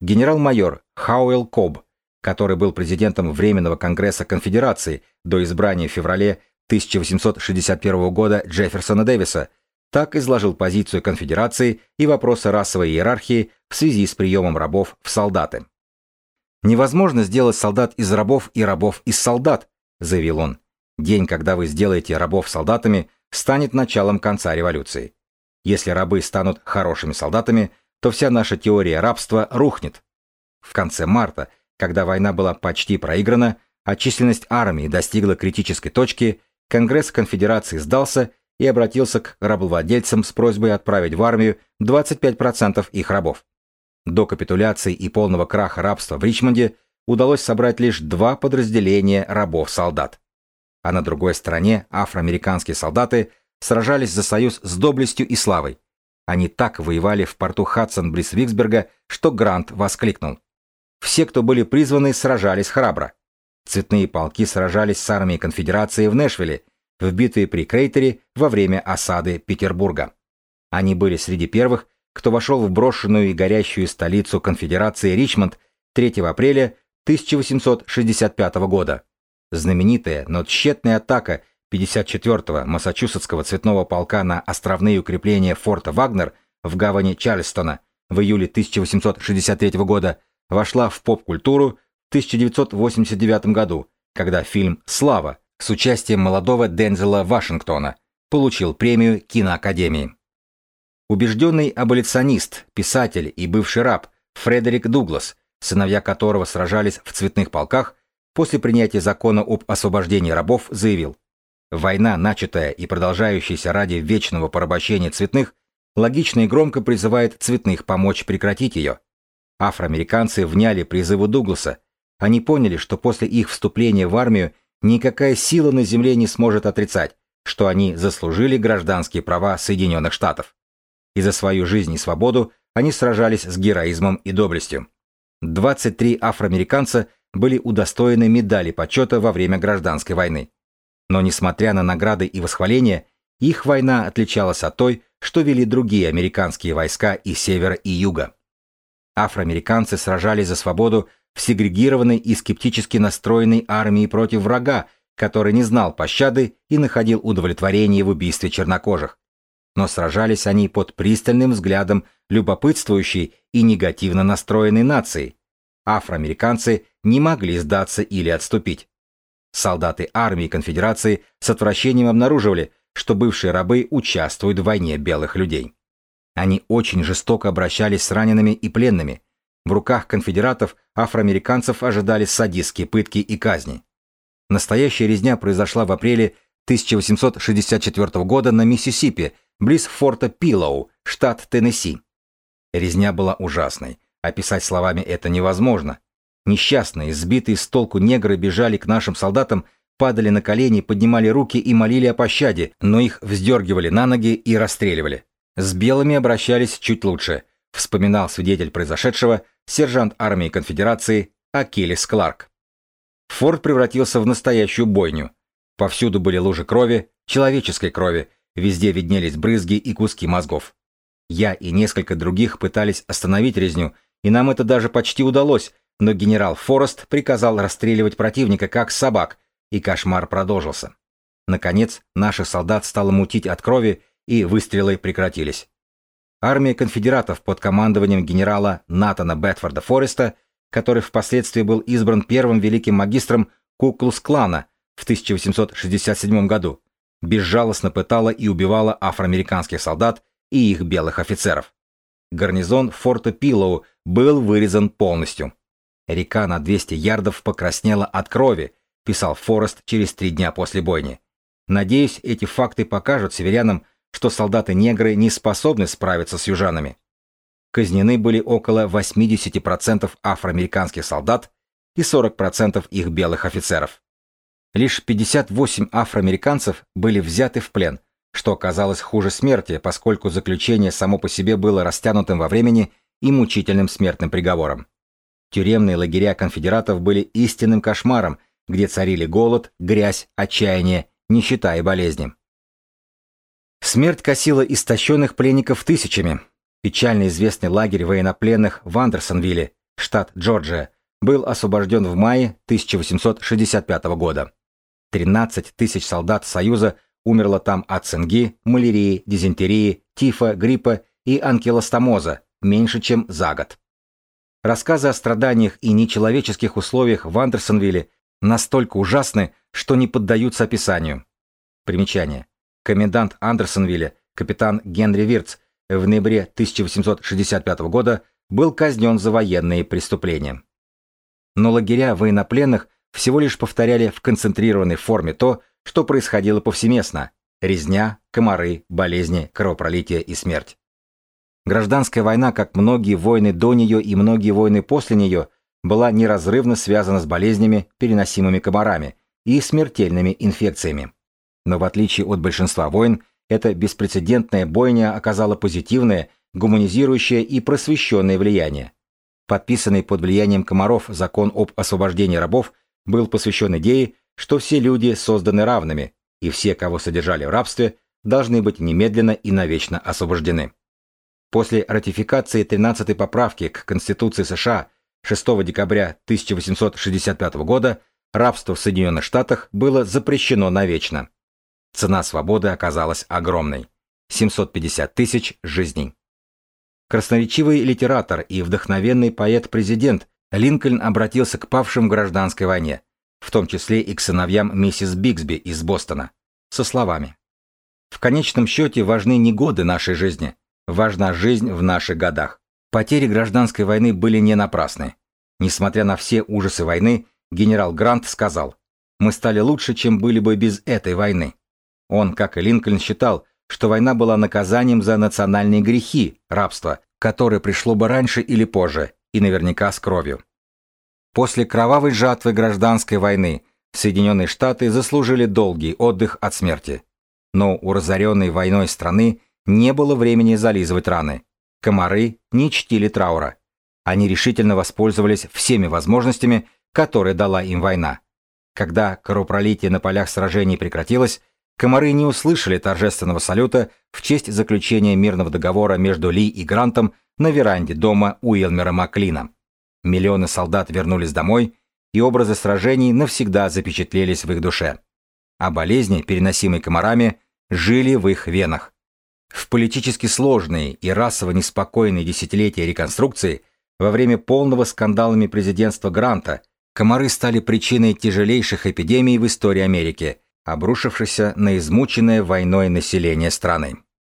Генерал-майор Хауэлл Коб который был президентом Временного Конгресса Конфедерации до избрания в феврале 1861 года Джефферсона Дэвиса, так изложил позицию конфедерации и вопросы расовой иерархии в связи с приемом рабов в солдаты. «Невозможно сделать солдат из рабов и рабов из солдат», заявил он. «День, когда вы сделаете рабов солдатами, станет началом конца революции. Если рабы станут хорошими солдатами, то вся наша теория рабства рухнет». В конце марта Когда война была почти проиграна, а численность армии достигла критической точки, Конгресс Конфедерации сдался и обратился к рабовладельцам с просьбой отправить в армию 25% их рабов. До капитуляции и полного краха рабства в Ричмонде удалось собрать лишь два подразделения рабов-солдат. А на другой стороне афроамериканские солдаты сражались за союз с доблестью и славой. Они так воевали в порту Хадсон близ Виксберга, что Грант воскликнул. Все, кто были призваны, сражались храбро. Цветные полки сражались с армией конфедерации в Нэшвилле, вбитые при Крейтере во время осады Петербурга. Они были среди первых, кто вошел в брошенную и горящую столицу конфедерации Ричмонд 3 апреля 1865 года. Знаменитая, но тщетная атака 54-го Массачусетского цветного полка на островные укрепления форта Вагнер в гавани Чарльстона в июле 1863 года вошла в поп-культуру в 1989 году, когда фильм «Слава» с участием молодого Дензела Вашингтона получил премию киноакадемии. Убежденный аболиционист, писатель и бывший раб Фредерик Дуглас, сыновья которого сражались в цветных полках, после принятия закона об освобождении рабов заявил «Война, начатая и продолжающаяся ради вечного порабощения цветных, логично и громко призывает цветных помочь прекратить ее. Афроамериканцы вняли призыву Дугласа. Они поняли, что после их вступления в армию никакая сила на земле не сможет отрицать, что они заслужили гражданские права Соединенных Штатов. И за свою жизнь и свободу они сражались с героизмом и доблестью. 23 афроамериканца были удостоены медали почета во время гражданской войны. Но несмотря на награды и восхваления, их война отличалась от той, что вели другие американские войска и севера и юга. Афроамериканцы сражались за свободу в сегрегированной и скептически настроенной армии против врага, который не знал пощады и находил удовлетворение в убийстве чернокожих. Но сражались они под пристальным взглядом любопытствующей и негативно настроенной нации. Афроамериканцы не могли сдаться или отступить. Солдаты армии конфедерации с отвращением обнаруживали, что бывшие рабы участвуют в войне белых людей. Они очень жестоко обращались с ранеными и пленными. В руках конфедератов афроамериканцев ожидали садистские пытки и казни. Настоящая резня произошла в апреле 1864 года на Миссисипи, близ форта Пилоу, штат Теннесси. Резня была ужасной. Описать словами это невозможно. Несчастные, сбитые с толку негры бежали к нашим солдатам, падали на колени, поднимали руки и молили о пощаде, но их вздергивали на ноги и расстреливали. С белыми обращались чуть лучше, вспоминал свидетель произошедшего, сержант армии конфедерации Акилис Кларк. Форт превратился в настоящую бойню. Повсюду были лужи крови, человеческой крови, везде виднелись брызги и куски мозгов. Я и несколько других пытались остановить резню, и нам это даже почти удалось, но генерал Форест приказал расстреливать противника как собак, и кошмар продолжился. Наконец, наших солдат стало мутить от крови, и выстрелы прекратились. Армия конфедератов под командованием генерала Натана Бетфорда Фореста, который впоследствии был избран первым великим магистром Куклус-клана в 1867 году, безжалостно пытала и убивала афроамериканских солдат и их белых офицеров. Гарнизон форта Пилоу был вырезан полностью. Река на 200 ярдов покраснела от крови, писал Форест через три дня после бойни. Надеюсь, эти факты покажут северянам, что солдаты-негры не способны справиться с южанами. Казнены были около 80% афроамериканских солдат и 40% их белых офицеров. Лишь 58 афроамериканцев были взяты в плен, что оказалось хуже смерти, поскольку заключение само по себе было растянутым во времени и мучительным смертным приговором. Тюремные лагеря конфедератов были истинным кошмаром, где царили голод, грязь, отчаяние, нищета и болезни. Смерть косила истощенных пленников тысячами. Печально известный лагерь военнопленных в Андерсонвилле, штат Джорджия, был освобожден в мае 1865 года. 13 тысяч солдат Союза умерло там от цинги, малярии, дизентерии, тифа, гриппа и анкилостомоза меньше, чем за год. Рассказы о страданиях и нечеловеческих условиях в Андерсонвилле настолько ужасны, что не поддаются описанию. Примечание. Комендант Андерсонвилля, капитан Генри Вирц, в ноябре 1865 года был казнен за военные преступления. Но лагеря военнопленных всего лишь повторяли в концентрированной форме то, что происходило повсеместно – резня, комары, болезни, кровопролитие и смерть. Гражданская война, как многие войны до нее и многие войны после нее, была неразрывно связана с болезнями, переносимыми комарами, и смертельными инфекциями. Но в отличие от большинства войн, эта беспрецедентная бойня оказала позитивное, гуманизирующее и просвещенное влияние. Подписанный под влиянием комаров закон об освобождении рабов был посвящен идее, что все люди созданы равными, и все, кого содержали в рабстве, должны быть немедленно и навечно освобождены. После ратификации 13-й поправки к Конституции США 6 декабря 1865 года рабство в Соединенных Штатах было запрещено навечно. Цена свободы оказалась огромной – 750 тысяч жизней. Красноречивый литератор и вдохновенный поэт-президент Линкольн обратился к павшим в гражданской войне, в том числе и к сыновьям миссис Бигсби из Бостона, со словами «В конечном счете важны не годы нашей жизни, важна жизнь в наших годах. Потери гражданской войны были не напрасны. Несмотря на все ужасы войны, генерал Грант сказал, «Мы стали лучше, чем были бы без этой войны». Он, как и Линкольн, считал, что война была наказанием за национальные грехи, рабство, которое пришло бы раньше или позже, и наверняка с кровью. После кровавой жатвы гражданской войны Соединенные Штаты заслужили долгий отдых от смерти. Но у разоренной войной страны не было времени зализывать раны. Комары не чтили траура. Они решительно воспользовались всеми возможностями, которые дала им война. Когда кровопролитие на полях сражений прекратилось, комары не услышали торжественного салюта в честь заключения мирного договора между Ли и Грантом на веранде дома Уилмера Маклина. Миллионы солдат вернулись домой, и образы сражений навсегда запечатлелись в их душе. А болезни, переносимые комарами, жили в их венах. В политически сложные и расово неспокойные десятилетия реконструкции, во время полного скандалами президентства Гранта, комары стали причиной тяжелейших эпидемий в истории Америки, обрушившихся на измученное войной население страны.